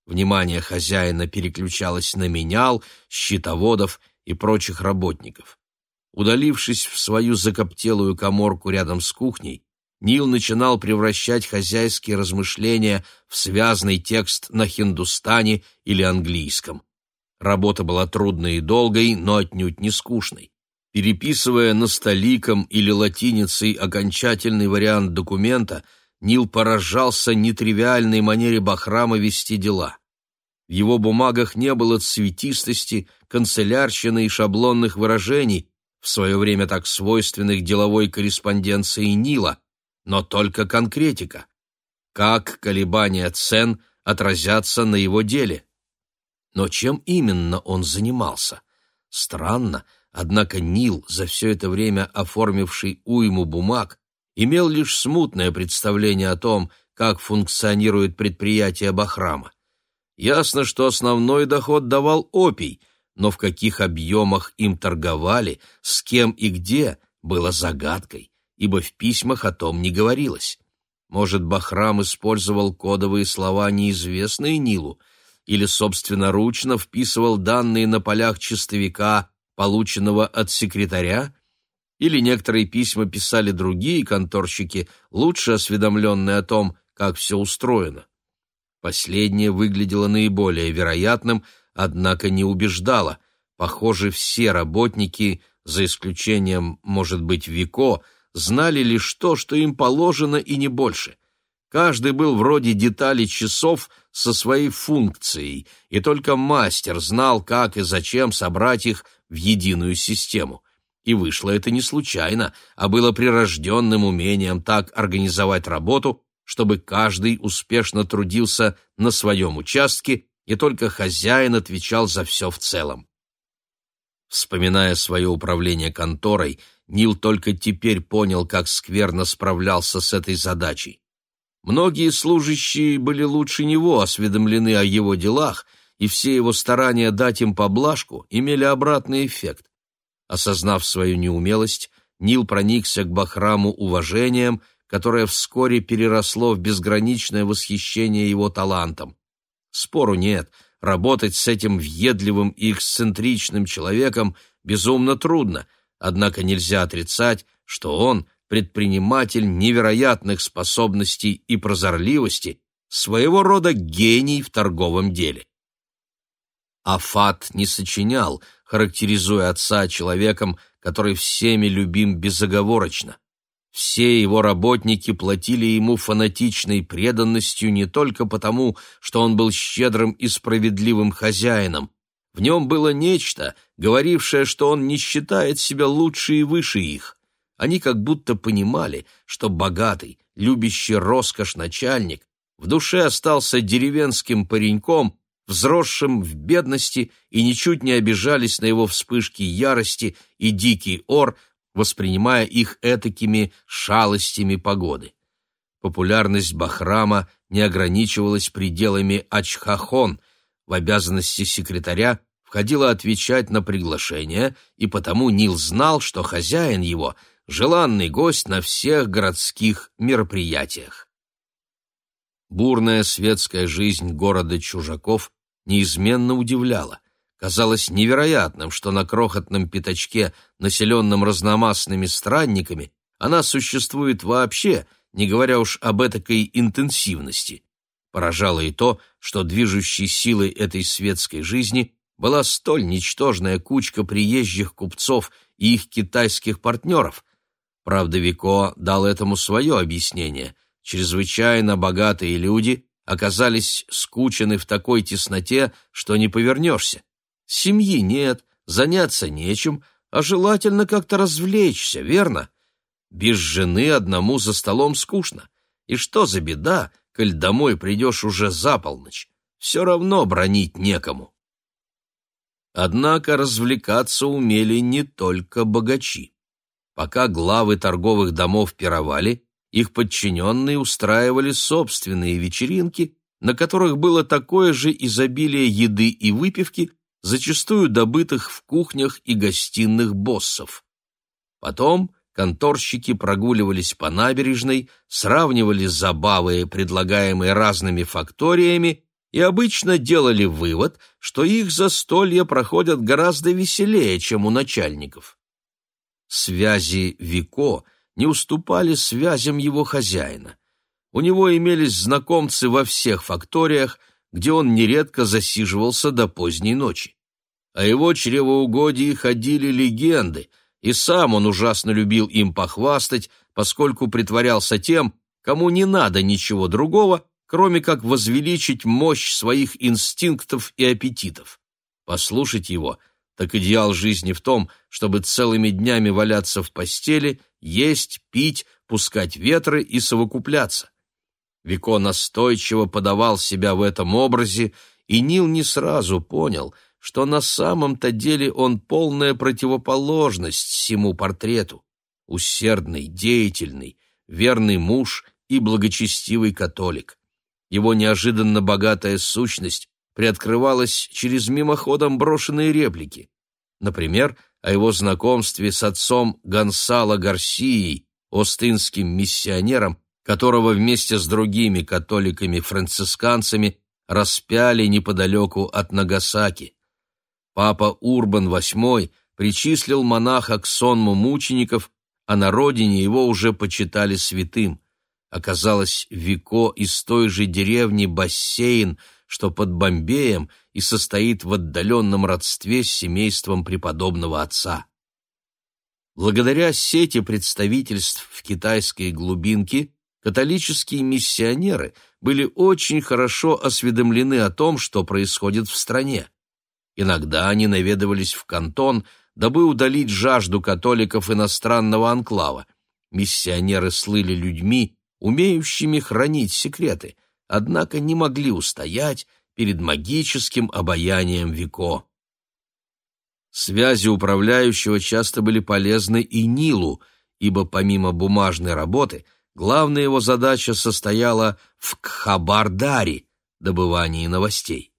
Внимание хозяина переключалось на менял, счетоводов и прочих работников. Удалившись в свою закоптелую коморку рядом с кухней, Нил начинал превращать хозяйские размышления в связный текст на хиндустане или английском. Работа была трудной и долгой, но отнюдь не скучной. Переписывая на столиком или латиницей окончательный вариант документа, Нил поражался нетривиальной манере Бахрама вести дела. В его бумагах не было цветистости, канцелярщины и шаблонных выражений, в свое время так свойственных деловой корреспонденции Нила, но только конкретика. Как колебания цен отразятся на его деле? Но чем именно он занимался? Странно, однако Нил, за все это время оформивший уйму бумаг, имел лишь смутное представление о том, как функционирует предприятие Бахрама. Ясно, что основной доход давал опий, но в каких объемах им торговали, с кем и где, было загадкой, ибо в письмах о том не говорилось. Может, Бахрам использовал кодовые слова, неизвестные Нилу, или собственноручно вписывал данные на полях чистовика, полученного от секретаря, или некоторые письма писали другие конторщики, лучше осведомленные о том, как все устроено. Последнее выглядело наиболее вероятным, однако не убеждало. Похоже, все работники, за исключением, может быть, Вико, знали лишь то, что им положено и не больше. Каждый был вроде детали часов со своей функцией, и только мастер знал, как и зачем собрать их в единую систему. И вышло это не случайно, а было прирожденным умением так организовать работу, чтобы каждый успешно трудился на своем участке, и только хозяин отвечал за все в целом. Вспоминая свое управление конторой, Нил только теперь понял, как скверно справлялся с этой задачей. Многие служащие были лучше него осведомлены о его делах, и все его старания дать им поблажку имели обратный эффект. Осознав свою неумелость, Нил проникся к Бахраму уважением, которое вскоре переросло в безграничное восхищение его талантом. Спору нет, работать с этим въедливым и эксцентричным человеком безумно трудно, однако нельзя отрицать, что он предприниматель невероятных способностей и прозорливости, своего рода гений в торговом деле. Афат не сочинял, характеризуя отца человеком, который всеми любим безоговорочно. Все его работники платили ему фанатичной преданностью не только потому, что он был щедрым и справедливым хозяином. В нем было нечто, говорившее, что он не считает себя лучше и выше их. Они как будто понимали, что богатый, любящий роскошь начальник в душе остался деревенским пареньком, взросшим в бедности, и ничуть не обижались на его вспышки ярости и дикий ор, воспринимая их этакими шалостями погоды. Популярность Бахрама не ограничивалась пределами Ачхахон, в обязанности секретаря входило отвечать на приглашения, и потому Нил знал, что хозяин его — желанный гость на всех городских мероприятиях. Бурная светская жизнь города чужаков неизменно удивляла. Казалось невероятным, что на крохотном пятачке, населенном разномастными странниками, она существует вообще, не говоря уж об этакой интенсивности. Поражало и то, что движущей силой этой светской жизни была столь ничтожная кучка приезжих купцов и их китайских партнеров, Правда, Вико дал этому свое объяснение. Чрезвычайно богатые люди оказались скучены в такой тесноте, что не повернешься. Семьи нет, заняться нечем, а желательно как-то развлечься, верно? Без жены одному за столом скучно. И что за беда, коль домой придешь уже за полночь? Все равно бронить некому. Однако развлекаться умели не только богачи. Пока главы торговых домов пировали, их подчиненные устраивали собственные вечеринки, на которых было такое же изобилие еды и выпивки, зачастую добытых в кухнях и гостиных боссов. Потом конторщики прогуливались по набережной, сравнивали забавы, предлагаемые разными факториями, и обычно делали вывод, что их застолья проходят гораздо веселее, чем у начальников. Связи Вико не уступали связям его хозяина. У него имелись знакомцы во всех факториях, где он нередко засиживался до поздней ночи. О его чревоугодии ходили легенды, и сам он ужасно любил им похвастать, поскольку притворялся тем, кому не надо ничего другого, кроме как возвеличить мощь своих инстинктов и аппетитов. Послушать его, так идеал жизни в том, чтобы целыми днями валяться в постели, есть, пить, пускать ветры и совокупляться. Вико настойчиво подавал себя в этом образе, и Нил не сразу понял, что на самом-то деле он полная противоположность всему портрету. Усердный, деятельный, верный муж и благочестивый католик. Его неожиданно богатая сущность приоткрывалась через мимоходом брошенные реплики. Например, о его знакомстве с отцом Гонсало Гарсией, остинским миссионером, которого вместе с другими католиками-францисканцами распяли неподалеку от Нагасаки. Папа Урбан VIII причислил монаха к сонму мучеников, а на родине его уже почитали святым. Оказалось, Вико из той же деревни Бассейн, что под Бомбеем и состоит в отдаленном родстве с семейством преподобного отца. Благодаря сети представительств в китайской глубинке католические миссионеры были очень хорошо осведомлены о том, что происходит в стране. Иногда они наведывались в кантон, дабы удалить жажду католиков иностранного анклава. Миссионеры слыли людьми, умеющими хранить секреты, однако не могли устоять перед магическим обаянием Вико. Связи управляющего часто были полезны и Нилу, ибо помимо бумажной работы – Главная его задача состояла в кхабардаре, добывании новостей.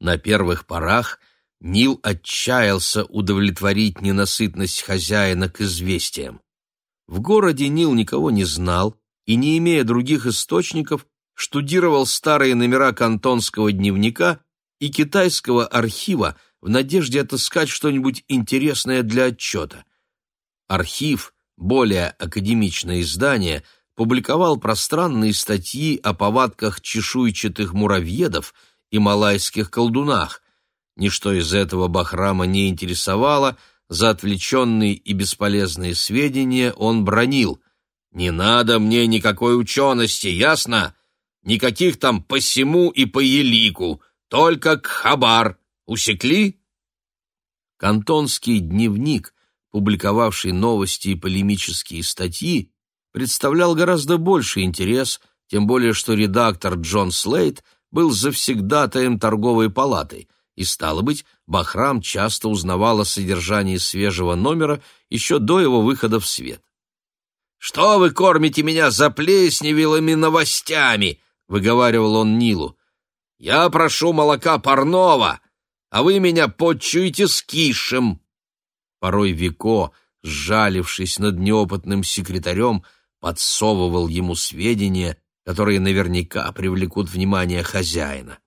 На первых порах Нил отчаялся удовлетворить ненасытность хозяина к известиям. В городе Нил никого не знал и, не имея других источников, штудировал старые номера кантонского дневника и китайского архива в надежде отыскать что-нибудь интересное для отчета. Архив, более академичное издание – публиковал пространные статьи о повадках чешуйчатых муравьедов и малайских колдунах. Ничто из этого Бахрама не интересовало, за отвлеченные и бесполезные сведения он бронил. «Не надо мне никакой учености, ясно? Никаких там по всему и по елику, только к хабар. Усекли?» Кантонский дневник, публиковавший новости и полемические статьи, представлял гораздо больший интерес, тем более что редактор Джон Слейт был завсегдатаем торговой палаты, и, стало быть, Бахрам часто узнавал о содержании свежего номера еще до его выхода в свет. «Что вы кормите меня заплесневелыми новостями?» — выговаривал он Нилу. «Я прошу молока парного, а вы меня подчуете с кишем». Порой Вико, сжалившись над неопытным секретарем, — подсовывал ему сведения, которые наверняка привлекут внимание хозяина.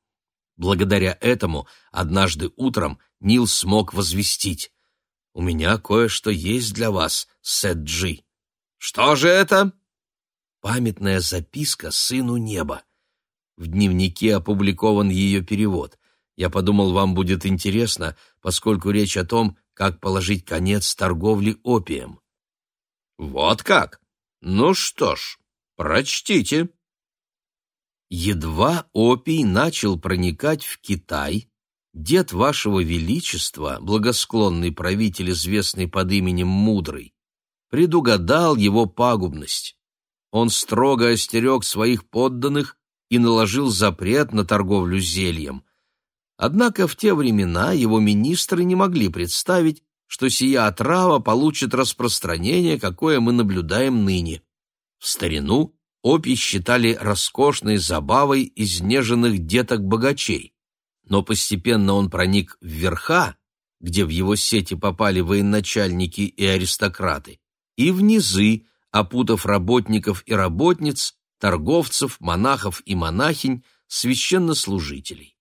Благодаря этому однажды утром Нил смог возвестить «У меня кое-что есть для вас, Сэджи». «Что же это?» Памятная записка сыну неба. В дневнике опубликован ее перевод. Я подумал, вам будет интересно, поскольку речь о том, как положить конец торговле опием. «Вот как!» Ну что ж, прочтите. Едва опий начал проникать в Китай, дед вашего величества, благосклонный правитель, известный под именем Мудрый, предугадал его пагубность. Он строго остерег своих подданных и наложил запрет на торговлю зельем. Однако в те времена его министры не могли представить, что сия отрава получит распространение, какое мы наблюдаем ныне. В старину опий считали роскошной забавой изнеженных деток-богачей, но постепенно он проник в верха, где в его сети попали военачальники и аристократы, и в низы, опутав работников и работниц, торговцев, монахов и монахинь, священнослужителей.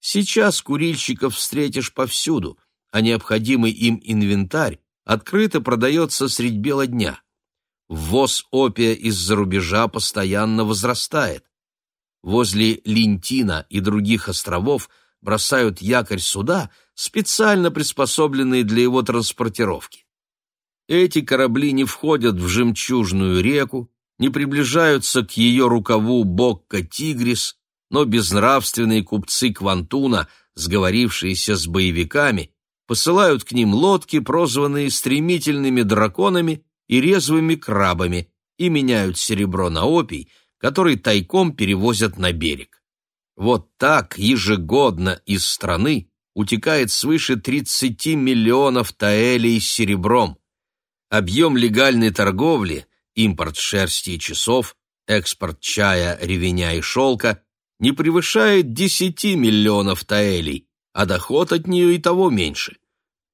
Сейчас курильщиков встретишь повсюду, а необходимый им инвентарь открыто продается средь бела дня. Ввоз опия из-за рубежа постоянно возрастает. Возле Линтина и других островов бросают якорь суда, специально приспособленные для его транспортировки. Эти корабли не входят в жемчужную реку, не приближаются к ее рукаву Бокка-Тигрис, но безнравственные купцы Квантуна, сговорившиеся с боевиками, посылают к ним лодки, прозванные стремительными драконами и резвыми крабами, и меняют серебро на опий, который тайком перевозят на берег. Вот так ежегодно из страны утекает свыше 30 миллионов таэлей серебром. Объем легальной торговли, импорт шерсти и часов, экспорт чая, ревеня и шелка не превышает 10 миллионов таэлей, а доход от нее и того меньше.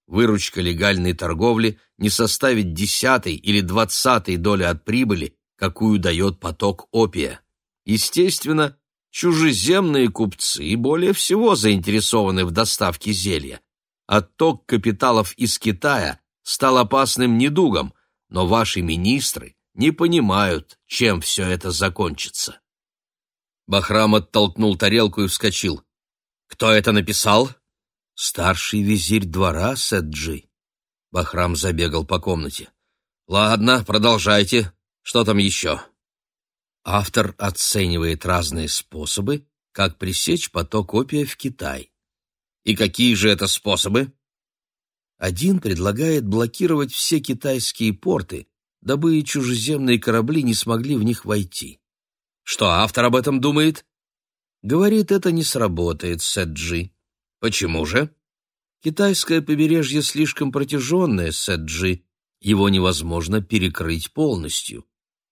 Выручка легальной торговли не составит десятой или двадцатой доли от прибыли, какую дает поток опия. Естественно, чужеземные купцы более всего заинтересованы в доставке зелья. Отток капиталов из Китая стал опасным недугом, но ваши министры не понимают, чем все это закончится. Бахрам оттолкнул тарелку и вскочил. «Кто это написал?» «Старший визирь двора, Сэджи». Бахрам забегал по комнате. «Ладно, продолжайте. Что там еще?» Автор оценивает разные способы, как пресечь поток опия в Китай. И какие же это способы? Один предлагает блокировать все китайские порты, дабы чужеземные корабли не смогли в них войти. Что автор об этом думает? Говорит, это не сработает, Сэджи. Почему же? Китайское побережье слишком протяженное, Сэджи. Его невозможно перекрыть полностью.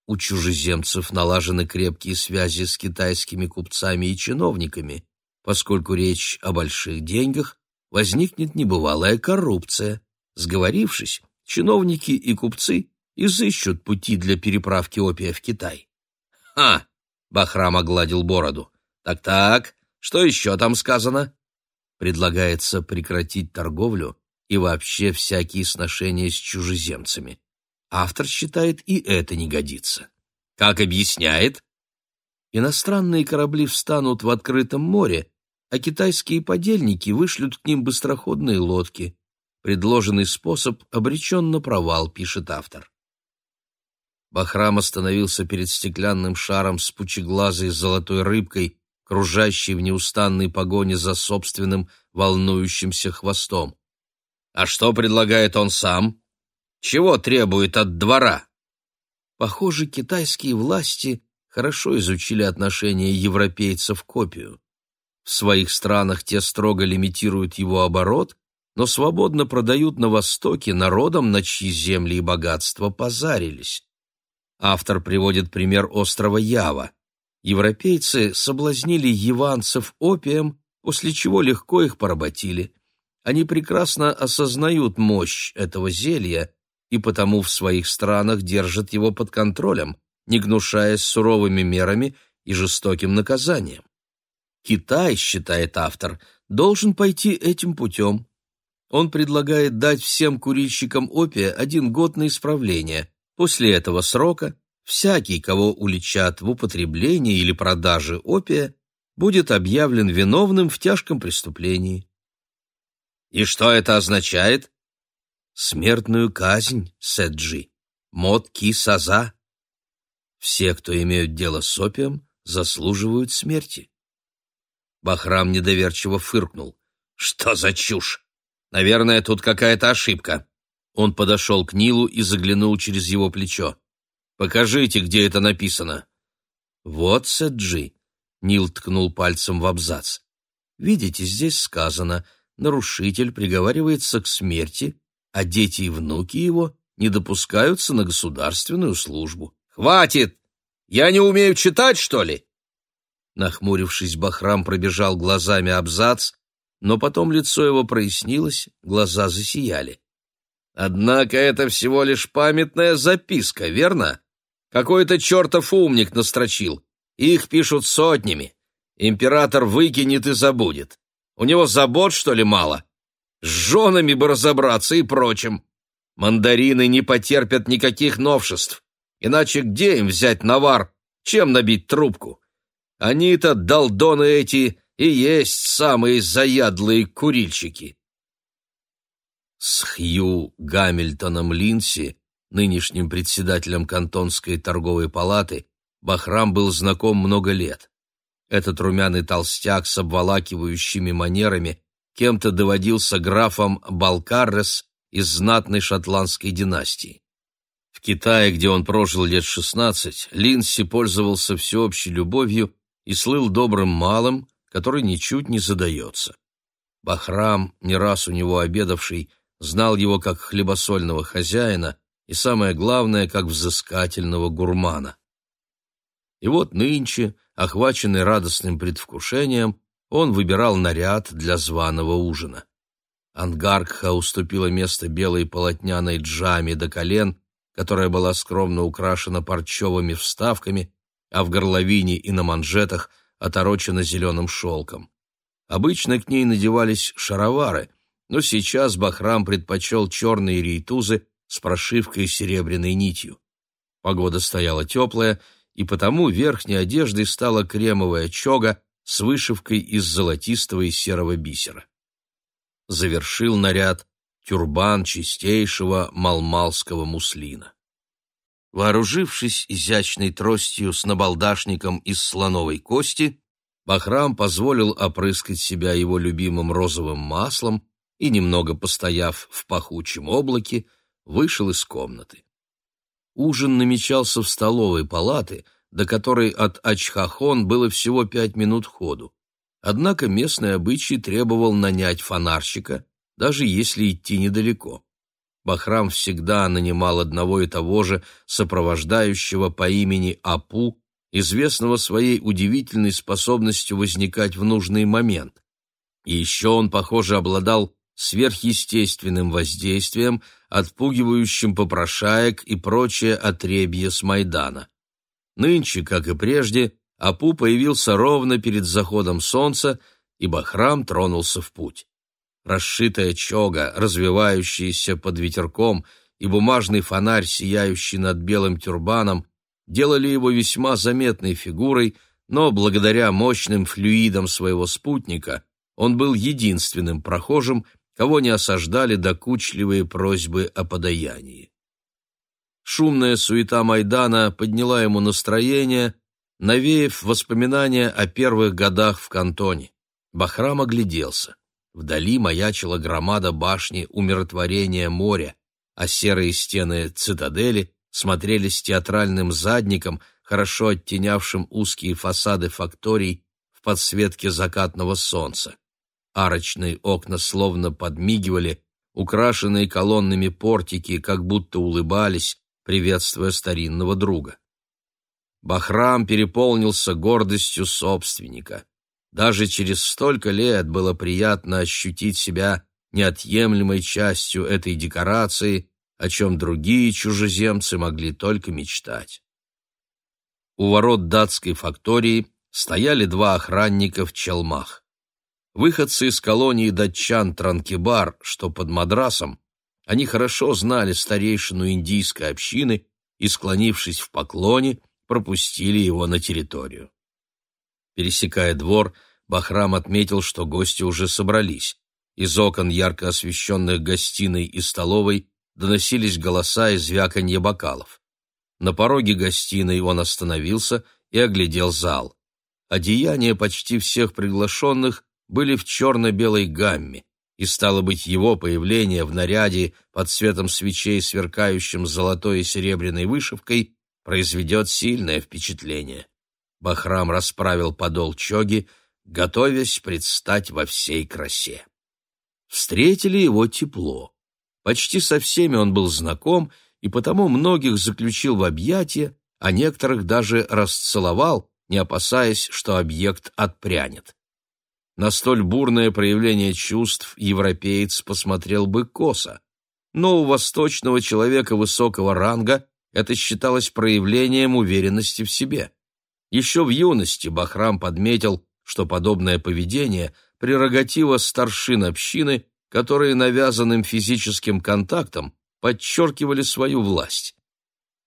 У чужеземцев налажены крепкие связи с китайскими купцами и чиновниками. Поскольку речь о больших деньгах, возникнет небывалая коррупция. Сговорившись, чиновники и купцы изыщут пути для переправки опия в Китай. «Ха!» — Бахрам огладил бороду. «Так-так, что еще там сказано?» Предлагается прекратить торговлю и вообще всякие сношения с чужеземцами. Автор считает, и это не годится. Как объясняет? Иностранные корабли встанут в открытом море, а китайские подельники вышлют к ним быстроходные лодки. Предложенный способ обречен на провал, пишет автор. Бахрам остановился перед стеклянным шаром с пучеглазой золотой рыбкой, кружащей в неустанной погоне за собственным волнующимся хвостом. А что предлагает он сам? Чего требует от двора? Похоже, китайские власти хорошо изучили отношение европейцев к опию. В своих странах те строго лимитируют его оборот, но свободно продают на Востоке народам, на чьи земли и богатства позарились. Автор приводит пример острова Ява. Европейцы соблазнили яванцев опием, после чего легко их поработили. Они прекрасно осознают мощь этого зелья и потому в своих странах держат его под контролем, не гнушаясь суровыми мерами и жестоким наказанием. Китай, считает автор, должен пойти этим путем. Он предлагает дать всем курильщикам опия один год на исправление. После этого срока всякий, кого уличат в употреблении или продаже опия, будет объявлен виновным в тяжком преступлении. И что это означает? смертную казнь, Сэджи, мод ки саза. Все, кто имеют дело с опием, заслуживают смерти. Бахрам недоверчиво фыркнул. Что за чушь? Наверное, тут какая-то ошибка. Он подошел к Нилу и заглянул через его плечо. Покажите, где это написано. Вот, Сэджи. Нил ткнул пальцем в абзац. Видите, здесь сказано, нарушитель приговаривается к смерти, а дети и внуки его не допускаются на государственную службу. «Хватит! Я не умею читать, что ли?» Нахмурившись, Бахрам пробежал глазами абзац, но потом лицо его прояснилось, глаза засияли. «Однако это всего лишь памятная записка, верно? Какой-то чертов умник настрочил. Их пишут сотнями. Император выкинет и забудет. У него забот, что ли, мало? С женами бы разобраться и прочим. Мандарины не потерпят никаких новшеств. Иначе где им взять навар? Чем набить трубку? Они-то, долдоны эти, и есть самые заядлые курильщики. С Хью Гамильтоном Линси, нынешним председателем Кантонской торговой палаты, Бахрам был знаком много лет. Этот румяный толстяк с обволакивающими манерами кем-то доводился графом Балкаррес из знатной шотландской династии. В Китае, где он прожил лет шестнадцать, Линси пользовался всеобщей любовью и слыл добрым малым, который ничуть не задается. Бахрам, не раз у него обедавший, знал его как хлебосольного хозяина и, самое главное, как взыскательного гурмана. И вот нынче, охваченный радостным предвкушением, он выбирал наряд для званого ужина. Ангаркха уступила место белой полотняной джаме до колен, которая была скромно украшена парчевыми вставками, а в горловине и на манжетах оторочена зеленым шелком. Обычно к ней надевались шаровары, но сейчас Бахрам предпочел черные рейтузы с прошивкой серебряной нитью. Погода стояла теплая, и потому верхней одеждой стала кремовая чога с вышивкой из золотистого и серого бисера. Завершил наряд тюрбан чистейшего малмалского муслина. Вооружившись изящной тростью с набалдашником из слоновой кости, Бахрам позволил опрыскать себя его любимым розовым маслом и, немного постояв в пахучем облаке, вышел из комнаты. Ужин намечался в столовой палаты, до которой от Ачхахон было всего пять минут ходу. Однако местный обычай требовал нанять фонарщика, даже если идти недалеко. Бахрам всегда нанимал одного и того же сопровождающего по имени Апу, известного своей удивительной способностью возникать в нужный момент. И еще он, похоже, обладал сверхъестественным воздействием, отпугивающим попрошаек и прочее отребье с Майдана. Нынче, как и прежде, Апу появился ровно перед заходом солнца, и Бахрам тронулся в путь расшитая чога, развивающаяся под ветерком, и бумажный фонарь, сияющий над белым тюрбаном, делали его весьма заметной фигурой, но благодаря мощным флюидам своего спутника он был единственным прохожим, кого не осаждали докучливые просьбы о подаянии. Шумная суета Майдана подняла ему настроение, навеяв воспоминания о первых годах в кантоне. Бахрам огляделся. Вдали маячила громада башни умиротворения моря, а серые стены цитадели смотрелись театральным задником, хорошо оттенявшим узкие фасады факторий в подсветке закатного солнца. Арочные окна словно подмигивали, украшенные колоннами портики как будто улыбались, приветствуя старинного друга. Бахрам переполнился гордостью собственника. Даже через столько лет было приятно ощутить себя неотъемлемой частью этой декорации, о чем другие чужеземцы могли только мечтать. У ворот датской фактории стояли два охранника в челмах. Выходцы из колонии датчан Транкибар, что под Мадрасом, они хорошо знали старейшину индийской общины и, склонившись в поклоне, пропустили его на территорию. Пересекая двор, Бахрам отметил, что гости уже собрались. Из окон ярко освещенных гостиной и столовой доносились голоса и звяканье бокалов. На пороге гостиной он остановился и оглядел зал. Одеяния почти всех приглашенных были в черно-белой гамме, и, стало быть, его появление в наряде под светом свечей, сверкающим золотой и серебряной вышивкой, произведет сильное впечатление. Бахрам расправил подол чоги, готовясь предстать во всей красе. Встретили его тепло. Почти со всеми он был знаком, и потому многих заключил в объятия, а некоторых даже расцеловал, не опасаясь, что объект отпрянет. На столь бурное проявление чувств европеец посмотрел бы косо, но у восточного человека высокого ранга это считалось проявлением уверенности в себе. Еще в юности Бахрам подметил, что подобное поведение – прерогатива старшин общины, которые навязанным физическим контактом подчеркивали свою власть.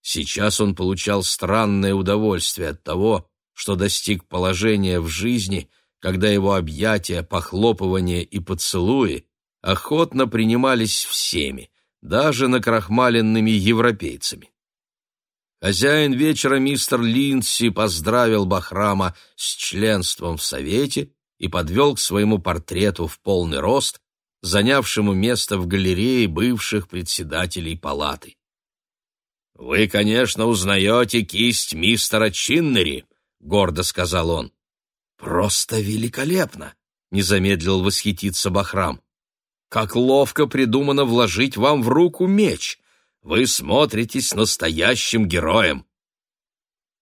Сейчас он получал странное удовольствие от того, что достиг положения в жизни, когда его объятия, похлопывания и поцелуи охотно принимались всеми, даже накрахмаленными европейцами. Хозяин вечера мистер Линдси поздравил Бахрама с членством в Совете и подвел к своему портрету в полный рост, занявшему место в галерее бывших председателей палаты. «Вы, конечно, узнаете кисть мистера Чиннери», — гордо сказал он. «Просто великолепно!» — не замедлил восхититься Бахрам. «Как ловко придумано вложить вам в руку меч! Вы смотритесь настоящим героем!»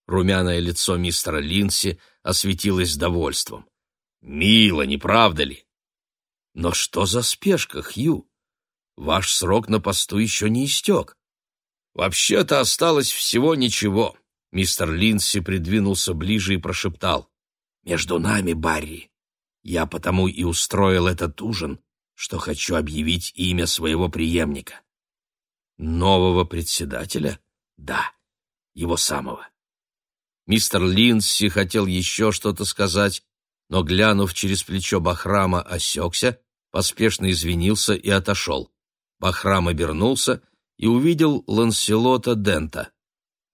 Румяное лицо мистера Линси осветилось довольством. «Мило, не правда ли?» «Но что за спешка, Хью? Ваш срок на посту еще не истек». «Вообще-то осталось всего ничего», — мистер Линси придвинулся ближе и прошептал. «Между нами, Барри, я потому и устроил этот ужин, что хочу объявить имя своего преемника. Нового председателя? Да, его самого. Мистер Линдси хотел еще что-то сказать, но, глянув через плечо Бахрама, осекся, поспешно извинился и отошел. Бахрам обернулся и увидел Ланселота Дента.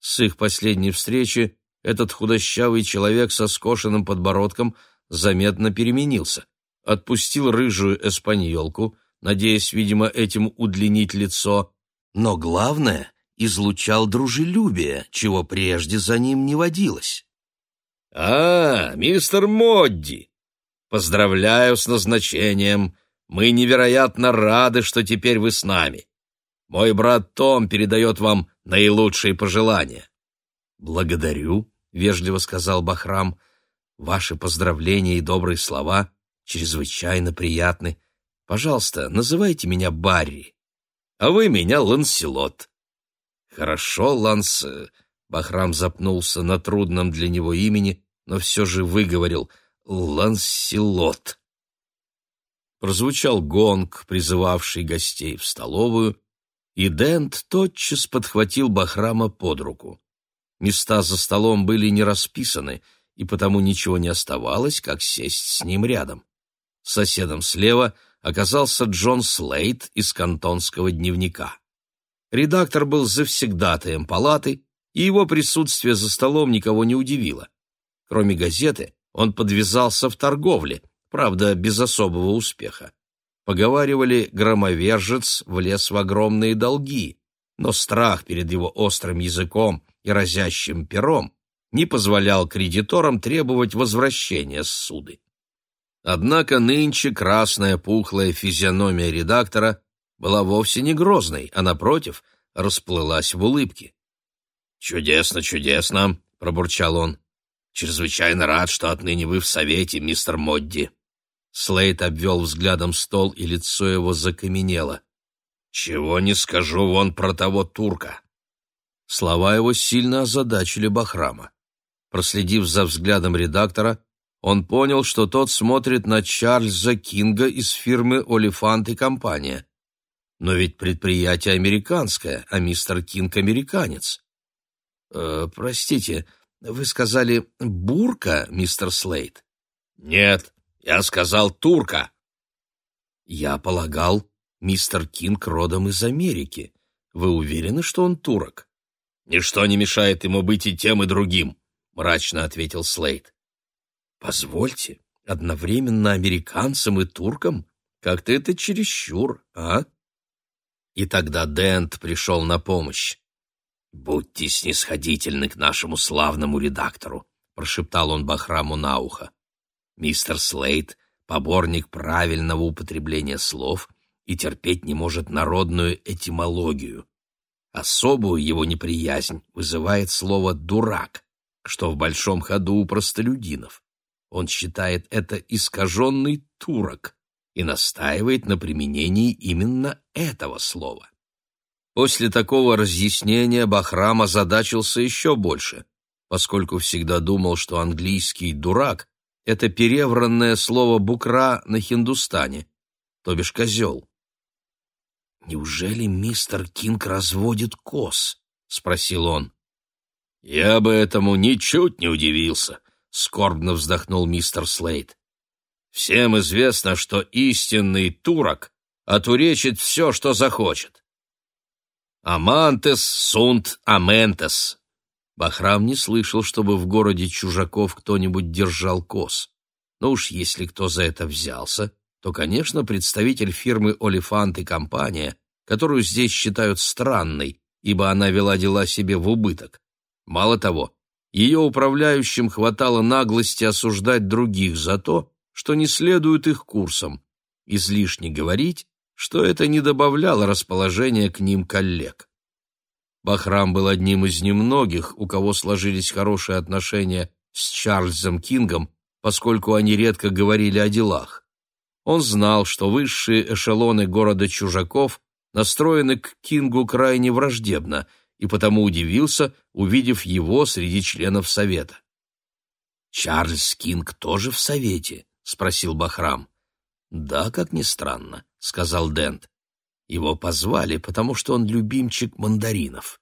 С их последней встречи этот худощавый человек со скошенным подбородком заметно переменился. Отпустил рыжую эспаньолку, надеясь, видимо, этим удлинить лицо, но главное — излучал дружелюбие, чего прежде за ним не водилось. «А, мистер Модди! Поздравляю с назначением! Мы невероятно рады, что теперь вы с нами. Мой брат Том передает вам наилучшие пожелания». «Благодарю», — вежливо сказал Бахрам. «Ваши поздравления и добрые слова чрезвычайно приятны. Пожалуйста, называйте меня Барри» а вы меня Ланселот. Хорошо, Ланс... Бахрам запнулся на трудном для него имени, но все же выговорил Ланселот. Прозвучал гонг, призывавший гостей в столовую, и Дент тотчас подхватил Бахрама под руку. Места за столом были не расписаны, и потому ничего не оставалось, как сесть с ним рядом. Соседом слева — оказался Джон Слейт из кантонского дневника. Редактор был завсегдатаем палаты, и его присутствие за столом никого не удивило. Кроме газеты, он подвязался в торговле, правда, без особого успеха. Поговаривали, громовержец влез в огромные долги, но страх перед его острым языком и разящим пером не позволял кредиторам требовать возвращения ссуды. Однако нынче красная пухлая физиономия редактора была вовсе не грозной, а, напротив, расплылась в улыбке. «Чудесно, чудесно!» — пробурчал он. «Чрезвычайно рад, что отныне вы в совете, мистер Модди». Слейд обвел взглядом стол, и лицо его закаменело. «Чего не скажу вон про того турка!» Слова его сильно озадачили Бахрама. Проследив за взглядом редактора, он понял, что тот смотрит на Чарльза Кинга из фирмы «Олифант и компания». Но ведь предприятие американское, а мистер Кинг американец. Э, простите, вы сказали «бурка», мистер Слейд? Нет, я сказал «турка». Я полагал, мистер Кинг родом из Америки. Вы уверены, что он турок? Ничто не мешает ему быть и тем, и другим, мрачно ответил Слейд. Позвольте, одновременно американцам и туркам? Как-то это чересчур, а? И тогда Дент пришел на помощь. «Будьте снисходительны к нашему славному редактору», — прошептал он Бахраму на ухо. Мистер Слейд — поборник правильного употребления слов и терпеть не может народную этимологию. Особую его неприязнь вызывает слово «дурак», что в большом ходу у простолюдинов. Он считает это искаженный турок и настаивает на применении именно этого слова. После такого разъяснения Бахрам озадачился еще больше, поскольку всегда думал, что английский «дурак» — это перевранное слово «букра» на хиндустане, то бишь козел. «Неужели мистер Кинг разводит коз?» — спросил он. «Я бы этому ничуть не удивился», — скорбно вздохнул мистер Слейд. «Всем известно, что истинный турок отуречит все, что захочет. Амантес сунт аментес». Бахрам не слышал, чтобы в городе чужаков кто-нибудь держал коз. Но уж если кто за это взялся, то, конечно, представитель фирмы «Олифант и компания», которую здесь считают странной, ибо она вела дела себе в убыток. Мало того, ее управляющим хватало наглости осуждать других за то, что не следуют их курсам. Излишне говорить, что это не добавляло расположения к ним коллег. Бахрам был одним из немногих, у кого сложились хорошие отношения с Чарльзом Кингом, поскольку они редко говорили о делах. Он знал, что высшие эшелоны города чужаков настроены к Кингу крайне враждебно, и потому удивился, увидев его среди членов Совета. «Чарльз Кинг тоже в Совете?» — спросил Бахрам. «Да, как ни странно», — сказал Дент. «Его позвали, потому что он любимчик мандаринов.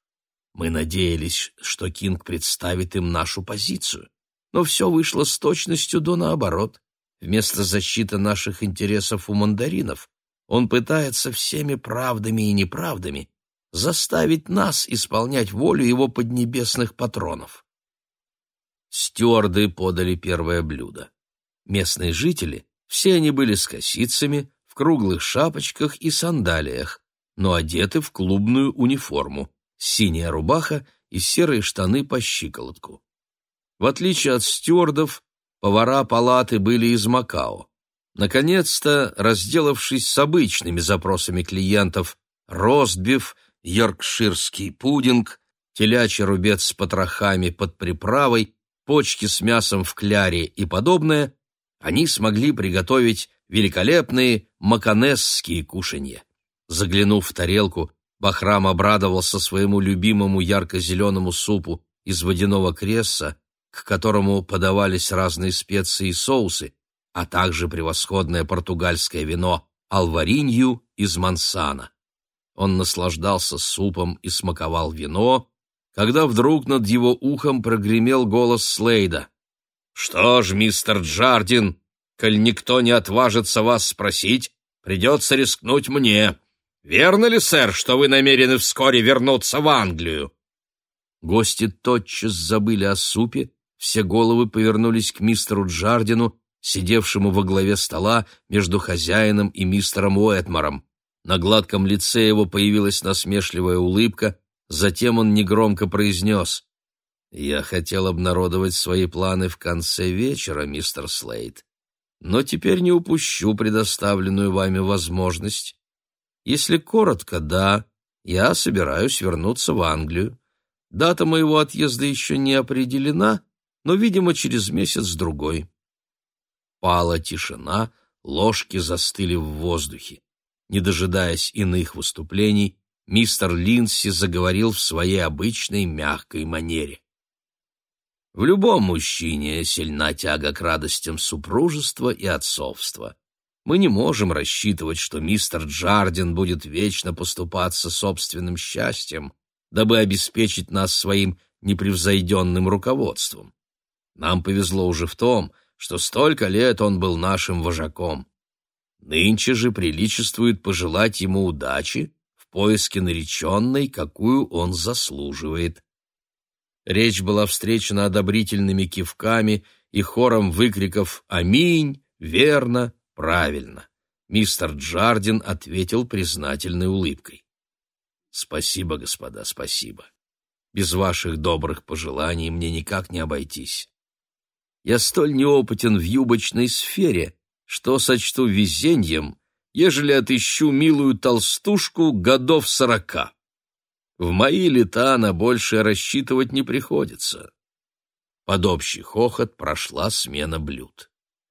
Мы надеялись, что Кинг представит им нашу позицию, но все вышло с точностью до наоборот. Вместо защиты наших интересов у мандаринов он пытается всеми правдами и неправдами заставить нас исполнять волю его поднебесных патронов. Стюарды подали первое блюдо. Местные жители, все они были с косицами, в круглых шапочках и сандалиях, но одеты в клубную униформу, синяя рубаха и серые штаны по щиколотку. В отличие от стюардов, повара палаты были из Макао. Наконец-то, разделавшись с обычными запросами клиентов, ростбиф, йоркширский пудинг, телячий рубец с потрохами под приправой, почки с мясом в кляре и подобное, они смогли приготовить великолепные маканесские кушанья. Заглянув в тарелку, Бахрам обрадовался своему любимому ярко-зеленому супу из водяного кресса, к которому подавались разные специи и соусы, а также превосходное португальское вино алваринью из Мансана. Он наслаждался супом и смаковал вино, когда вдруг над его ухом прогремел голос Слейда. «Что ж, мистер Джардин, коль никто не отважится вас спросить, придется рискнуть мне. Верно ли, сэр, что вы намерены вскоре вернуться в Англию?» Гости тотчас забыли о супе, все головы повернулись к мистеру Джардину, сидевшему во главе стола между хозяином и мистером Уэтмором. На гладком лице его появилась насмешливая улыбка, затем он негромко произнес «Я хотел обнародовать свои планы в конце вечера, мистер Слейд, но теперь не упущу предоставленную вами возможность. Если коротко, да, я собираюсь вернуться в Англию. Дата моего отъезда еще не определена, но, видимо, через месяц-другой. Пала тишина, ложки застыли в воздухе. Не дожидаясь иных выступлений, мистер Линси заговорил в своей обычной мягкой манере. В любом мужчине сильна тяга к радостям супружества и отцовства. Мы не можем рассчитывать, что мистер Джардин будет вечно поступаться собственным счастьем, дабы обеспечить нас своим непревзойденным руководством. Нам повезло уже в том, что столько лет он был нашим вожаком. Нынче же приличествует пожелать ему удачи в поиске нареченной, какую он заслуживает. Речь была встречена одобрительными кивками и хором выкриков «Аминь! Верно! Правильно!» Мистер Джардин ответил признательной улыбкой. «Спасибо, господа, спасибо. Без ваших добрых пожеланий мне никак не обойтись. Я столь неопытен в юбочной сфере, что сочту везеньем, ежели отыщу милую толстушку годов сорока. В мои лета на большее рассчитывать не приходится. Под общий хохот прошла смена блюд.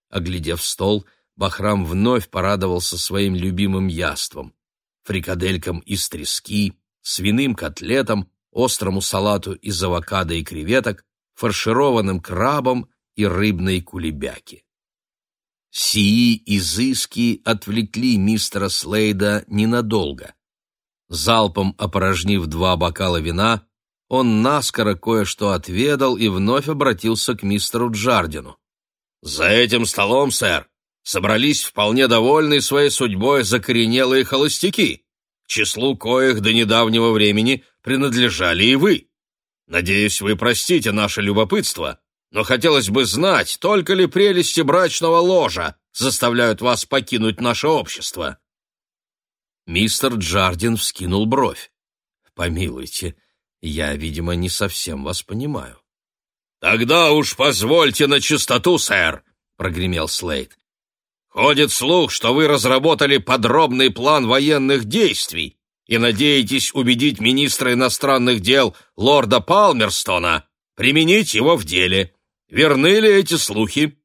Оглядев стол, Бахрам вновь порадовался своим любимым яством — фрикаделькам из трески, свиным котлетам, острому салату из авокадо и креветок, фаршированным крабом и рыбной кулебяки. Сии изыски отвлекли мистера Слейда ненадолго. Залпом опорожнив два бокала вина, он наскоро кое-что отведал и вновь обратился к мистеру Джардину. «За этим столом, сэр, собрались вполне довольные своей судьбой закоренелые холостяки, числу коих до недавнего времени принадлежали и вы. Надеюсь, вы простите наше любопытство, но хотелось бы знать, только ли прелести брачного ложа заставляют вас покинуть наше общество». Мистер Джардин вскинул бровь. «Помилуйте, я, видимо, не совсем вас понимаю». «Тогда уж позвольте на чистоту, сэр», — прогремел Слейд. «Ходит слух, что вы разработали подробный план военных действий и надеетесь убедить министра иностранных дел лорда Палмерстона применить его в деле. Верны ли эти слухи?»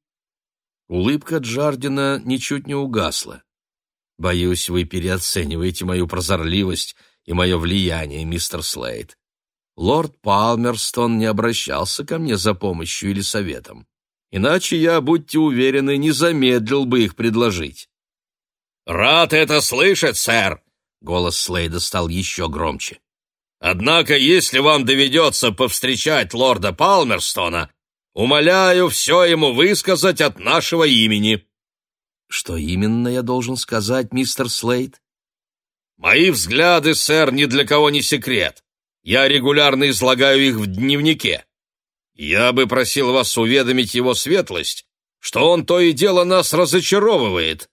Улыбка Джардина ничуть не угасла. «Боюсь, вы переоцениваете мою прозорливость и мое влияние, мистер Слейд. Лорд Палмерстон не обращался ко мне за помощью или советом. Иначе я, будьте уверены, не замедлил бы их предложить». «Рад это слышать, сэр!» — голос Слейда стал еще громче. «Однако, если вам доведется повстречать лорда Палмерстона, Умоляю все ему высказать от нашего имени». «Что именно я должен сказать, мистер Слейд?» «Мои взгляды, сэр, ни для кого не секрет. Я регулярно излагаю их в дневнике. Я бы просил вас уведомить его светлость, что он то и дело нас разочаровывает.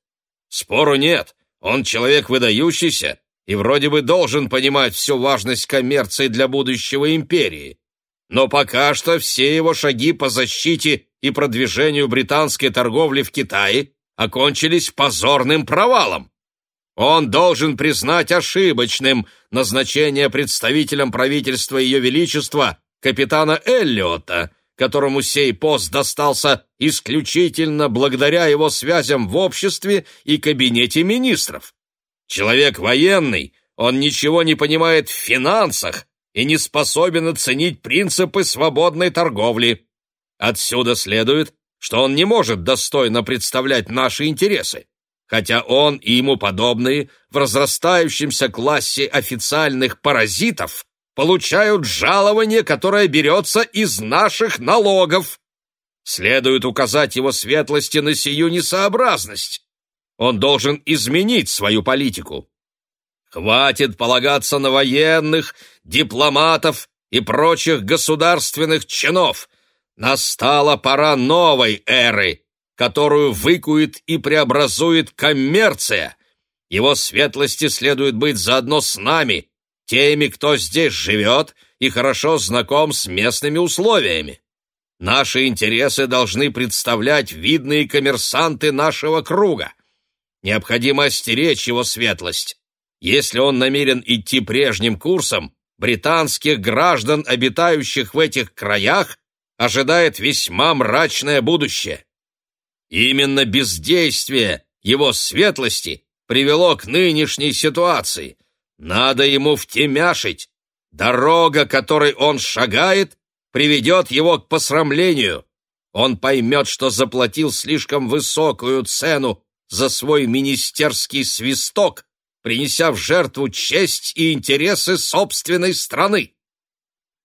Спору нет, он человек выдающийся и вроде бы должен понимать всю важность коммерции для будущего империи. Но пока что все его шаги по защите и продвижению британской торговли в Китае окончились позорным провалом. Он должен признать ошибочным назначение представителем правительства Ее Величества капитана Эллиота, которому сей пост достался исключительно благодаря его связям в обществе и кабинете министров. Человек военный, он ничего не понимает в финансах, и не способен оценить принципы свободной торговли. Отсюда следует, что он не может достойно представлять наши интересы, хотя он и ему подобные в разрастающемся классе официальных паразитов получают жалование, которое берется из наших налогов. Следует указать его светлости на сию несообразность. Он должен изменить свою политику. Хватит полагаться на военных, дипломатов и прочих государственных чинов. Настала пора новой эры, которую выкует и преобразует коммерция. Его светлости следует быть заодно с нами, теми, кто здесь живет и хорошо знаком с местными условиями. Наши интересы должны представлять видные коммерсанты нашего круга. Необходимо остеречь его светлость. Если он намерен идти прежним курсом, британских граждан, обитающих в этих краях, ожидает весьма мрачное будущее. Именно бездействие его светлости привело к нынешней ситуации. Надо ему втемяшить. Дорога, которой он шагает, приведет его к посрамлению. Он поймет, что заплатил слишком высокую цену за свой министерский свисток, принеся в жертву честь и интересы собственной страны.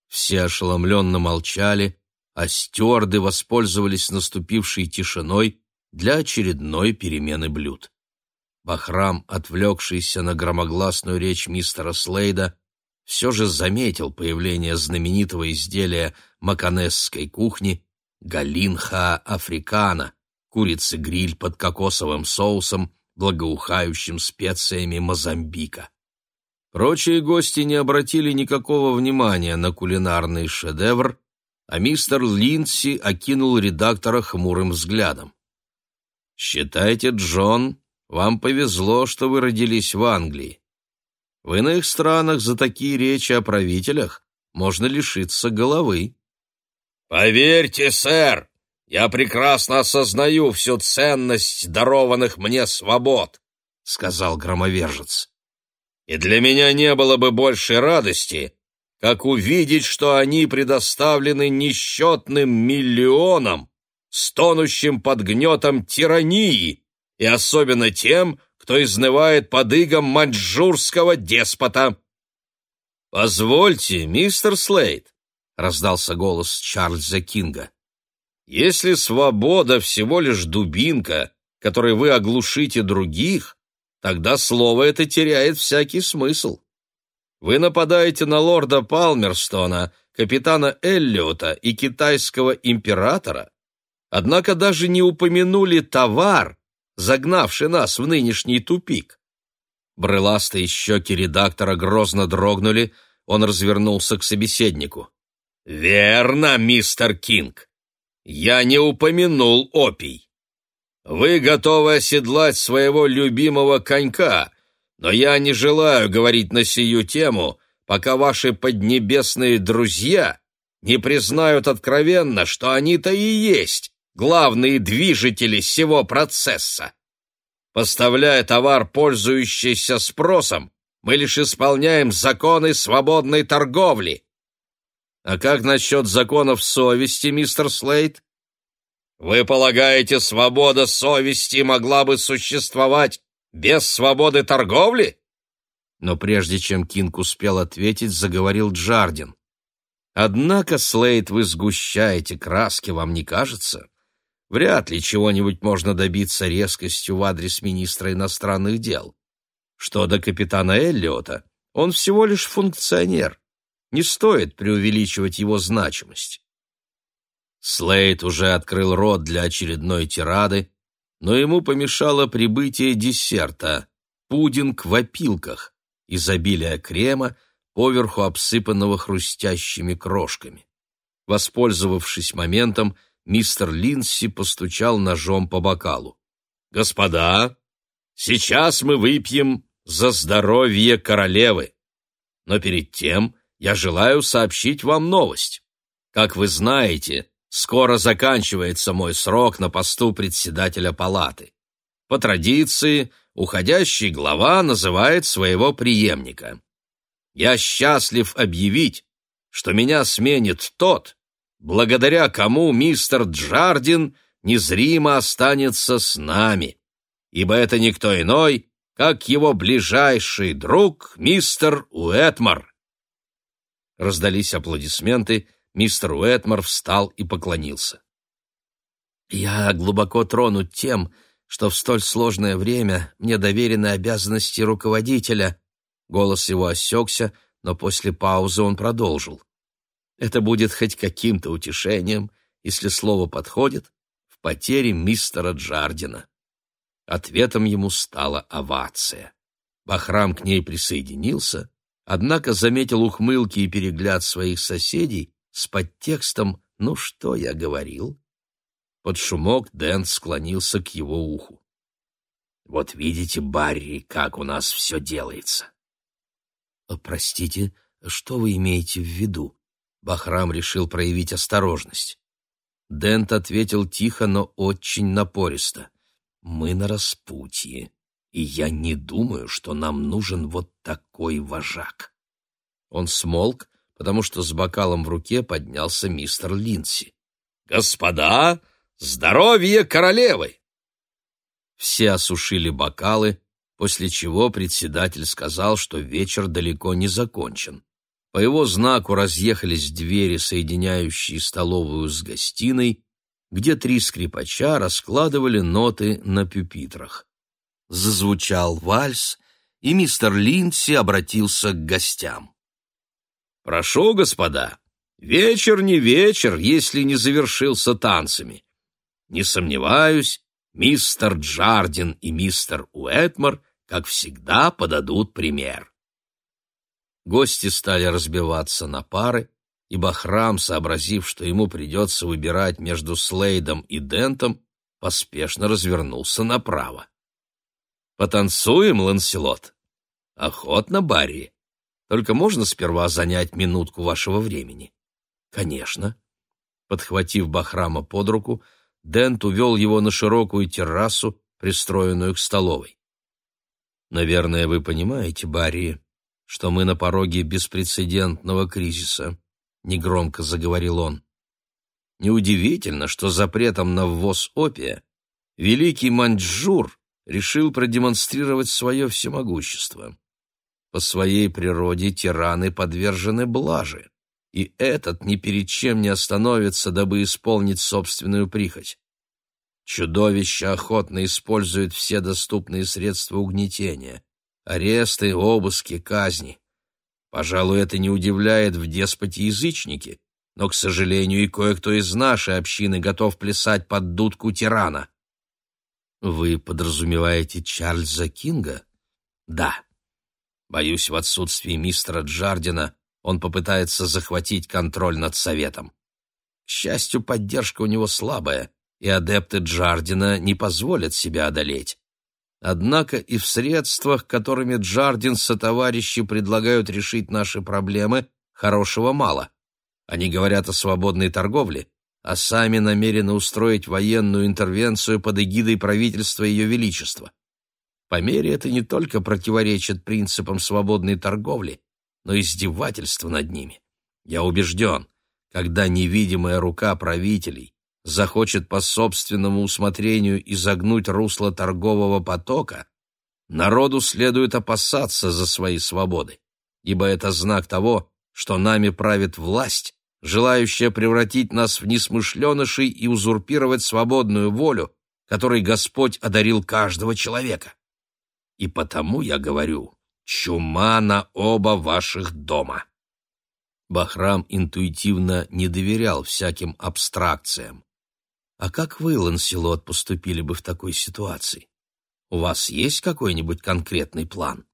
Все ошеломленно молчали, а стюарды воспользовались наступившей тишиной для очередной перемены блюд. Бахрам, отвлекшийся на громогласную речь мистера Слейда, все же заметил появление знаменитого изделия маканесской кухни галинха африкана, курицы-гриль под кокосовым соусом, благоухающим специями Мозамбика. Прочие гости не обратили никакого внимания на кулинарный шедевр, а мистер Линдси окинул редактора хмурым взглядом. «Считайте, Джон, вам повезло, что вы родились в Англии. В иных странах за такие речи о правителях можно лишиться головы». «Поверьте, сэр, я прекрасно осознаю всю ценность дарованных мне свобод», — сказал громовержец. «И для меня не было бы большей радости, как увидеть, что они предоставлены несчетным миллионам, стонущим под гнетом тирании, и особенно тем, кто изнывает под игом маньчжурского деспота. «Позвольте, мистер Слейд», — раздался голос Чарльза Кинга, «если свобода всего лишь дубинка, которой вы оглушите других, тогда слово это теряет всякий смысл. Вы нападаете на лорда Палмерстона, капитана Эллиота и китайского императора, однако даже не упомянули товар, загнавший нас в нынешний тупик. Брыластые щеки редактора грозно дрогнули, он развернулся к собеседнику. «Верно, мистер Кинг. Я не упомянул опий. Вы готовы оседлать своего любимого конька, но я не желаю говорить на сию тему, пока ваши поднебесные друзья не признают откровенно, что они-то и есть главные движители всего процесса. Поставляя товар, пользующийся спросом, мы лишь исполняем законы свободной торговли. А как насчет законов совести, мистер Слейд? Вы полагаете, свобода совести могла бы существовать без свободы торговли? Но прежде чем Кинг успел ответить, заговорил Джардин. Однако, Слейд, вы сгущаете краски, вам не кажется? Вряд ли чего-нибудь можно добиться резкостью в адрес министра иностранных дел. Что до капитана Эллиота, он всего лишь функционер. Не стоит преувеличивать его значимость. Слейд уже открыл рот для очередной тирады, но ему помешало прибытие десерта — пудинг в опилках, изобилие крема, поверху обсыпанного хрустящими крошками. Воспользовавшись моментом, мистер Линси постучал ножом по бокалу. «Господа, сейчас мы выпьем за здоровье королевы. Но перед тем я желаю сообщить вам новость. Как вы знаете, Скоро заканчивается мой срок на посту председателя палаты. По традиции, уходящий глава называет своего преемника. Я счастлив объявить, что меня сменит тот, благодаря кому мистер Джардин незримо останется с нами, ибо это никто иной, как его ближайший друг мистер Уэтмар. Раздались аплодисменты, Мистер Уэтмор встал и поклонился. «Я глубоко тронут тем, что в столь сложное время мне доверены обязанности руководителя». Голос его осекся, но после паузы он продолжил. «Это будет хоть каким-то утешением, если слово подходит, в потере мистера Джардина». Ответом ему стала овация. Бахрам к ней присоединился, однако заметил ухмылки и перегляд своих соседей с подтекстом «Ну что я говорил?» Под шумок Дэн склонился к его уху. «Вот видите, Барри, как у нас все делается!» «Э, «Простите, что вы имеете в виду?» Бахрам решил проявить осторожность. Дент ответил тихо, но очень напористо. «Мы на распутье, и я не думаю, что нам нужен вот такой вожак». Он смолк, потому что с бокалом в руке поднялся мистер Линси. «Господа, здоровье королевы!» Все осушили бокалы, после чего председатель сказал, что вечер далеко не закончен. По его знаку разъехались двери, соединяющие столовую с гостиной, где три скрипача раскладывали ноты на пюпитрах. Зазвучал вальс, и мистер Линдси обратился к гостям. Прошу, господа, вечер не вечер, если не завершился танцами. Не сомневаюсь, мистер Джардин и мистер Уэтмор, как всегда, подадут пример. Гости стали разбиваться на пары, и Бахрам, сообразив, что ему придется выбирать между Слейдом и Дентом, поспешно развернулся направо. «Потанцуем, Ланселот?» «Охотно, Барри. Только можно сперва занять минутку вашего времени?» «Конечно». Подхватив Бахрама под руку, Дент увел его на широкую террасу, пристроенную к столовой. «Наверное, вы понимаете, Барри, что мы на пороге беспрецедентного кризиса», — негромко заговорил он. Неудивительно, что запретом на ввоз опия великий маньчжур решил продемонстрировать свое всемогущество. По своей природе тираны подвержены блаже, и этот ни перед чем не остановится, дабы исполнить собственную прихоть. Чудовище охотно использует все доступные средства угнетения — аресты, обыски, казни. Пожалуй, это не удивляет в деспоте-язычнике, но, к сожалению, и кое-кто из нашей общины готов плясать под дудку тирана. Вы подразумеваете Чарльза Кинга? Да. Боюсь, в отсутствии мистера Джардина он попытается захватить контроль над советом. К счастью, поддержка у него слабая, и адепты Джардина не позволят себя одолеть. Однако и в средствах, которыми Джардин со товарищи предлагают решить наши проблемы, хорошего мало. Они говорят о свободной торговле, а сами намерены устроить военную интервенцию под эгидой правительства Ее Величества. По мере это не только противоречит принципам свободной торговли, но и издевательство над ними. Я убежден, когда невидимая рука правителей захочет по собственному усмотрению изогнуть русло торгового потока, народу следует опасаться за свои свободы, ибо это знак того, что нами правит власть, желающая превратить нас в несмышленышей и узурпировать свободную волю, которой Господь одарил каждого человека. И потому я говорю, чума на оба ваших дома. Бахрам интуитивно не доверял всяким абстракциям. А как вы, Ланселот, поступили бы в такой ситуации? У вас есть какой-нибудь конкретный план?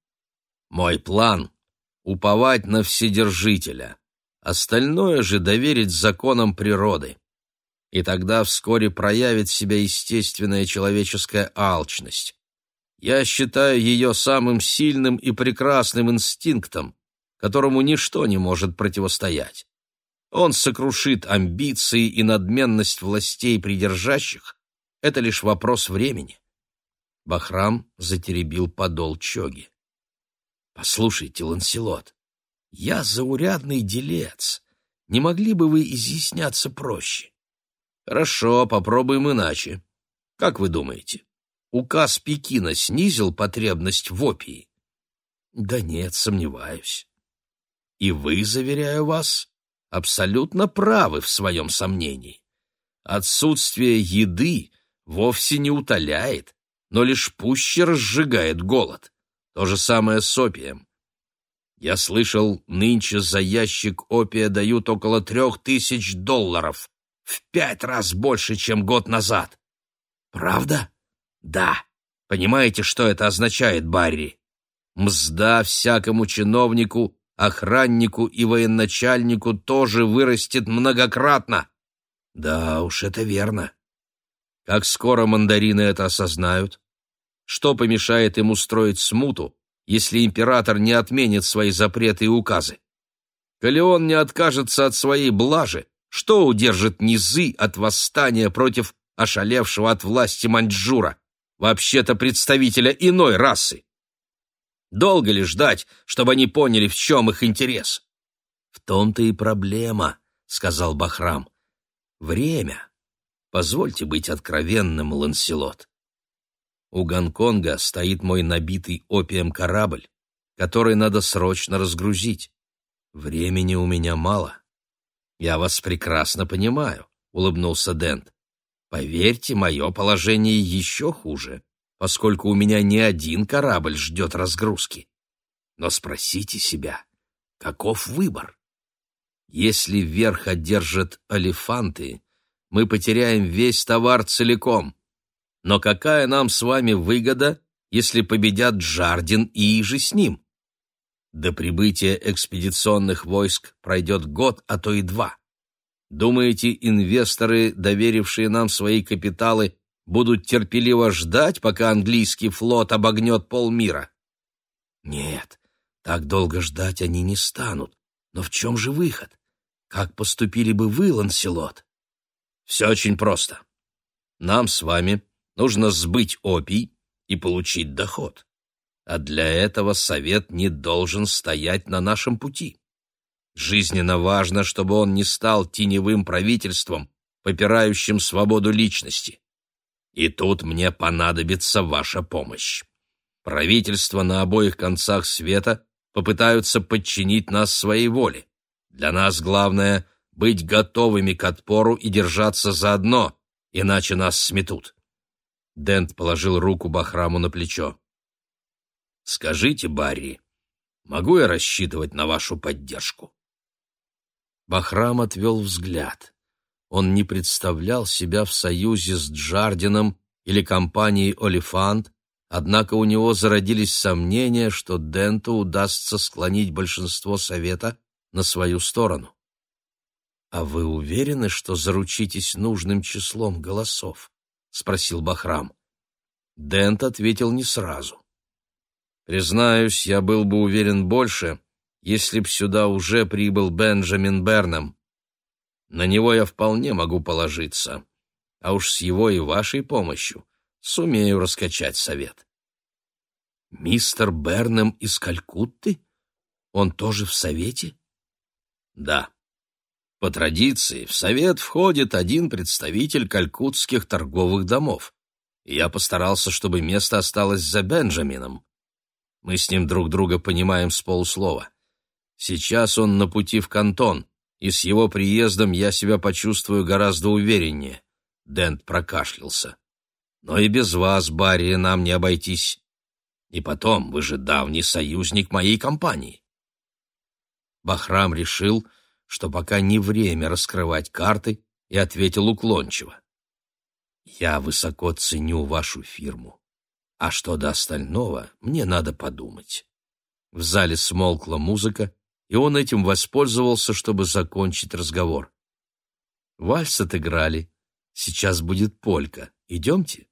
Мой план — уповать на Вседержителя, остальное же доверить законам природы. И тогда вскоре проявит себя естественная человеческая алчность. Я считаю ее самым сильным и прекрасным инстинктом, которому ничто не может противостоять. Он сокрушит амбиции и надменность властей придержащих. Это лишь вопрос времени. Бахрам затеребил подол чоги. «Послушайте, Ланселот, я заурядный делец. Не могли бы вы изъясняться проще?» «Хорошо, попробуем иначе. Как вы думаете, указ Пекина снизил потребность в опии?» «Да нет, сомневаюсь». «И вы, заверяю вас, абсолютно правы в своем сомнении. Отсутствие еды вовсе не утоляет, но лишь пуще разжигает голод. То же самое с опием. Я слышал, нынче за ящик опия дают около трех тысяч долларов, в пять раз больше, чем год назад. Правда? Да. Понимаете, что это означает, Барри? Мзда всякому чиновнику охраннику и военачальнику тоже вырастет многократно. Да уж, это верно. Как скоро мандарины это осознают? Что помешает им устроить смуту, если император не отменит свои запреты и указы? Коли он не откажется от своей блажи, что удержит низы от восстания против ошалевшего от власти Маньчжура, вообще-то представителя иной расы? Долго ли ждать, чтобы они поняли, в чем их интерес? — В том-то и проблема, — сказал Бахрам. — Время. Позвольте быть откровенным, Ланселот. У Гонконга стоит мой набитый опием корабль, который надо срочно разгрузить. Времени у меня мало. Я вас прекрасно понимаю, — улыбнулся Дент. Поверьте, мое положение еще хуже поскольку у меня не один корабль ждет разгрузки. Но спросите себя, каков выбор? Если верх одержат алифанты, мы потеряем весь товар целиком. Но какая нам с вами выгода, если победят Джардин и иже с ним? До прибытия экспедиционных войск пройдет год, а то и два. Думаете, инвесторы, доверившие нам свои капиталы, будут терпеливо ждать, пока английский флот обогнет полмира? Нет, так долго ждать они не станут. Но в чем же выход? Как поступили бы вы, Ланселот? Все очень просто. Нам с вами нужно сбыть опий и получить доход. А для этого совет не должен стоять на нашем пути. Жизненно важно, чтобы он не стал теневым правительством, попирающим свободу личности. И тут мне понадобится ваша помощь. Правительства на обоих концах света попытаются подчинить нас своей воле. Для нас главное — быть готовыми к отпору и держаться заодно, иначе нас сметут. Дент положил руку Бахраму на плечо. «Скажите, Барри, могу я рассчитывать на вашу поддержку?» Бахрам отвел взгляд. Он не представлял себя в союзе с Джардином или компанией «Олифант», однако у него зародились сомнения, что Денту удастся склонить большинство совета на свою сторону. «А вы уверены, что заручитесь нужным числом голосов?» — спросил Бахрам. Дент ответил не сразу. «Признаюсь, я был бы уверен больше, если б сюда уже прибыл Бенджамин Бернам. На него я вполне могу положиться, а уж с его и вашей помощью сумею раскачать совет. Мистер Бернам из Калькутты? Он тоже в совете? Да. По традиции в совет входит один представитель калькутских торговых домов. Я постарался, чтобы место осталось за Бенджамином. Мы с ним друг друга понимаем с полуслова. Сейчас он на пути в кантон, и с его приездом я себя почувствую гораздо увереннее. Дент прокашлялся. Но и без вас, Барри, нам не обойтись. И потом, вы же давний союзник моей компании. Бахрам решил, что пока не время раскрывать карты, и ответил уклончиво. «Я высоко ценю вашу фирму. А что до остального, мне надо подумать». В зале смолкла музыка, и он этим воспользовался, чтобы закончить разговор. Вальс отыграли. Сейчас будет полька. Идемте.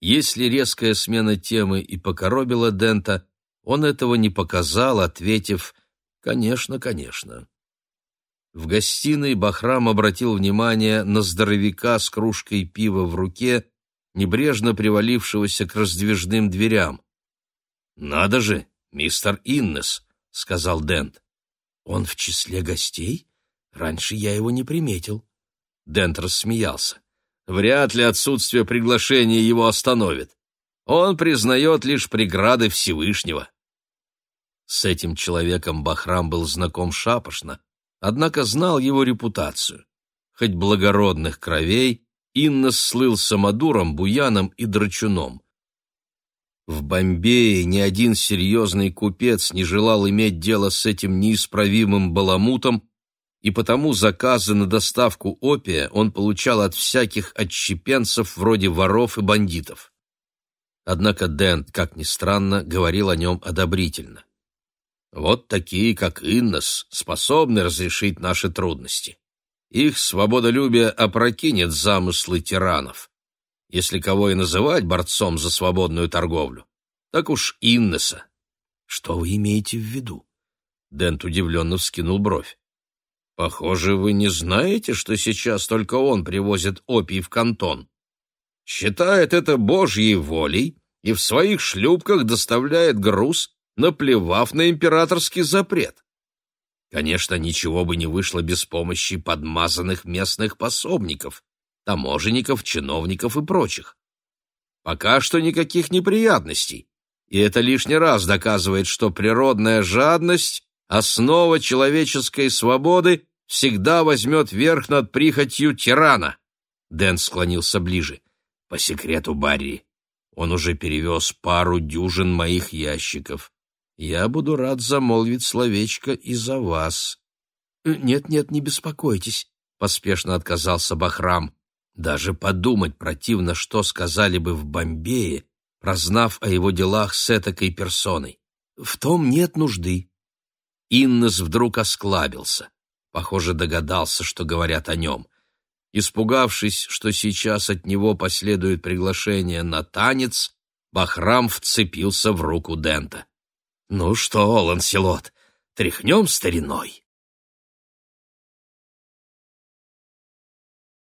Если резкая смена темы и покоробила Дента, он этого не показал, ответив «Конечно, конечно». В гостиной Бахрам обратил внимание на здоровяка с кружкой пива в руке, небрежно привалившегося к раздвижным дверям. «Надо же, мистер Иннес!» — сказал Дент. «Он в числе гостей? Раньше я его не приметил». Дент рассмеялся. «Вряд ли отсутствие приглашения его остановит. Он признает лишь преграды Всевышнего». С этим человеком Бахрам был знаком шапошно, однако знал его репутацию. Хоть благородных кровей, Иннес слыл самодуром, буяном и драчуном. В Бомбее ни один серьезный купец не желал иметь дело с этим неисправимым баламутом, и потому заказы на доставку опия он получал от всяких отщепенцев вроде воров и бандитов. Однако Дент, как ни странно, говорил о нем одобрительно. «Вот такие, как Иннос, способны разрешить наши трудности. Их свободолюбие опрокинет замыслы тиранов. Если кого и называть борцом за свободную торговлю, так уж Иннеса. Что вы имеете в виду? Дент удивленно вскинул бровь. Похоже, вы не знаете, что сейчас только он привозит опий в кантон. Считает это божьей волей и в своих шлюпках доставляет груз, наплевав на императорский запрет. Конечно, ничего бы не вышло без помощи подмазанных местных пособников, таможенников, чиновников и прочих. Пока что никаких неприятностей, и это лишний раз доказывает, что природная жадность, основа человеческой свободы, всегда возьмет верх над прихотью тирана. Дэн склонился ближе. По секрету Барри, он уже перевез пару дюжин моих ящиков. Я буду рад замолвить словечко и за вас. Нет-нет, не беспокойтесь, поспешно отказался Бахрам. Даже подумать противно, что сказали бы в Бомбее, прознав о его делах с этакой персоной. В том нет нужды. Иннес вдруг осклабился. Похоже, догадался, что говорят о нем. Испугавшись, что сейчас от него последует приглашение на танец, Бахрам вцепился в руку Дента. «Ну что, Ланселот, тряхнем стариной?»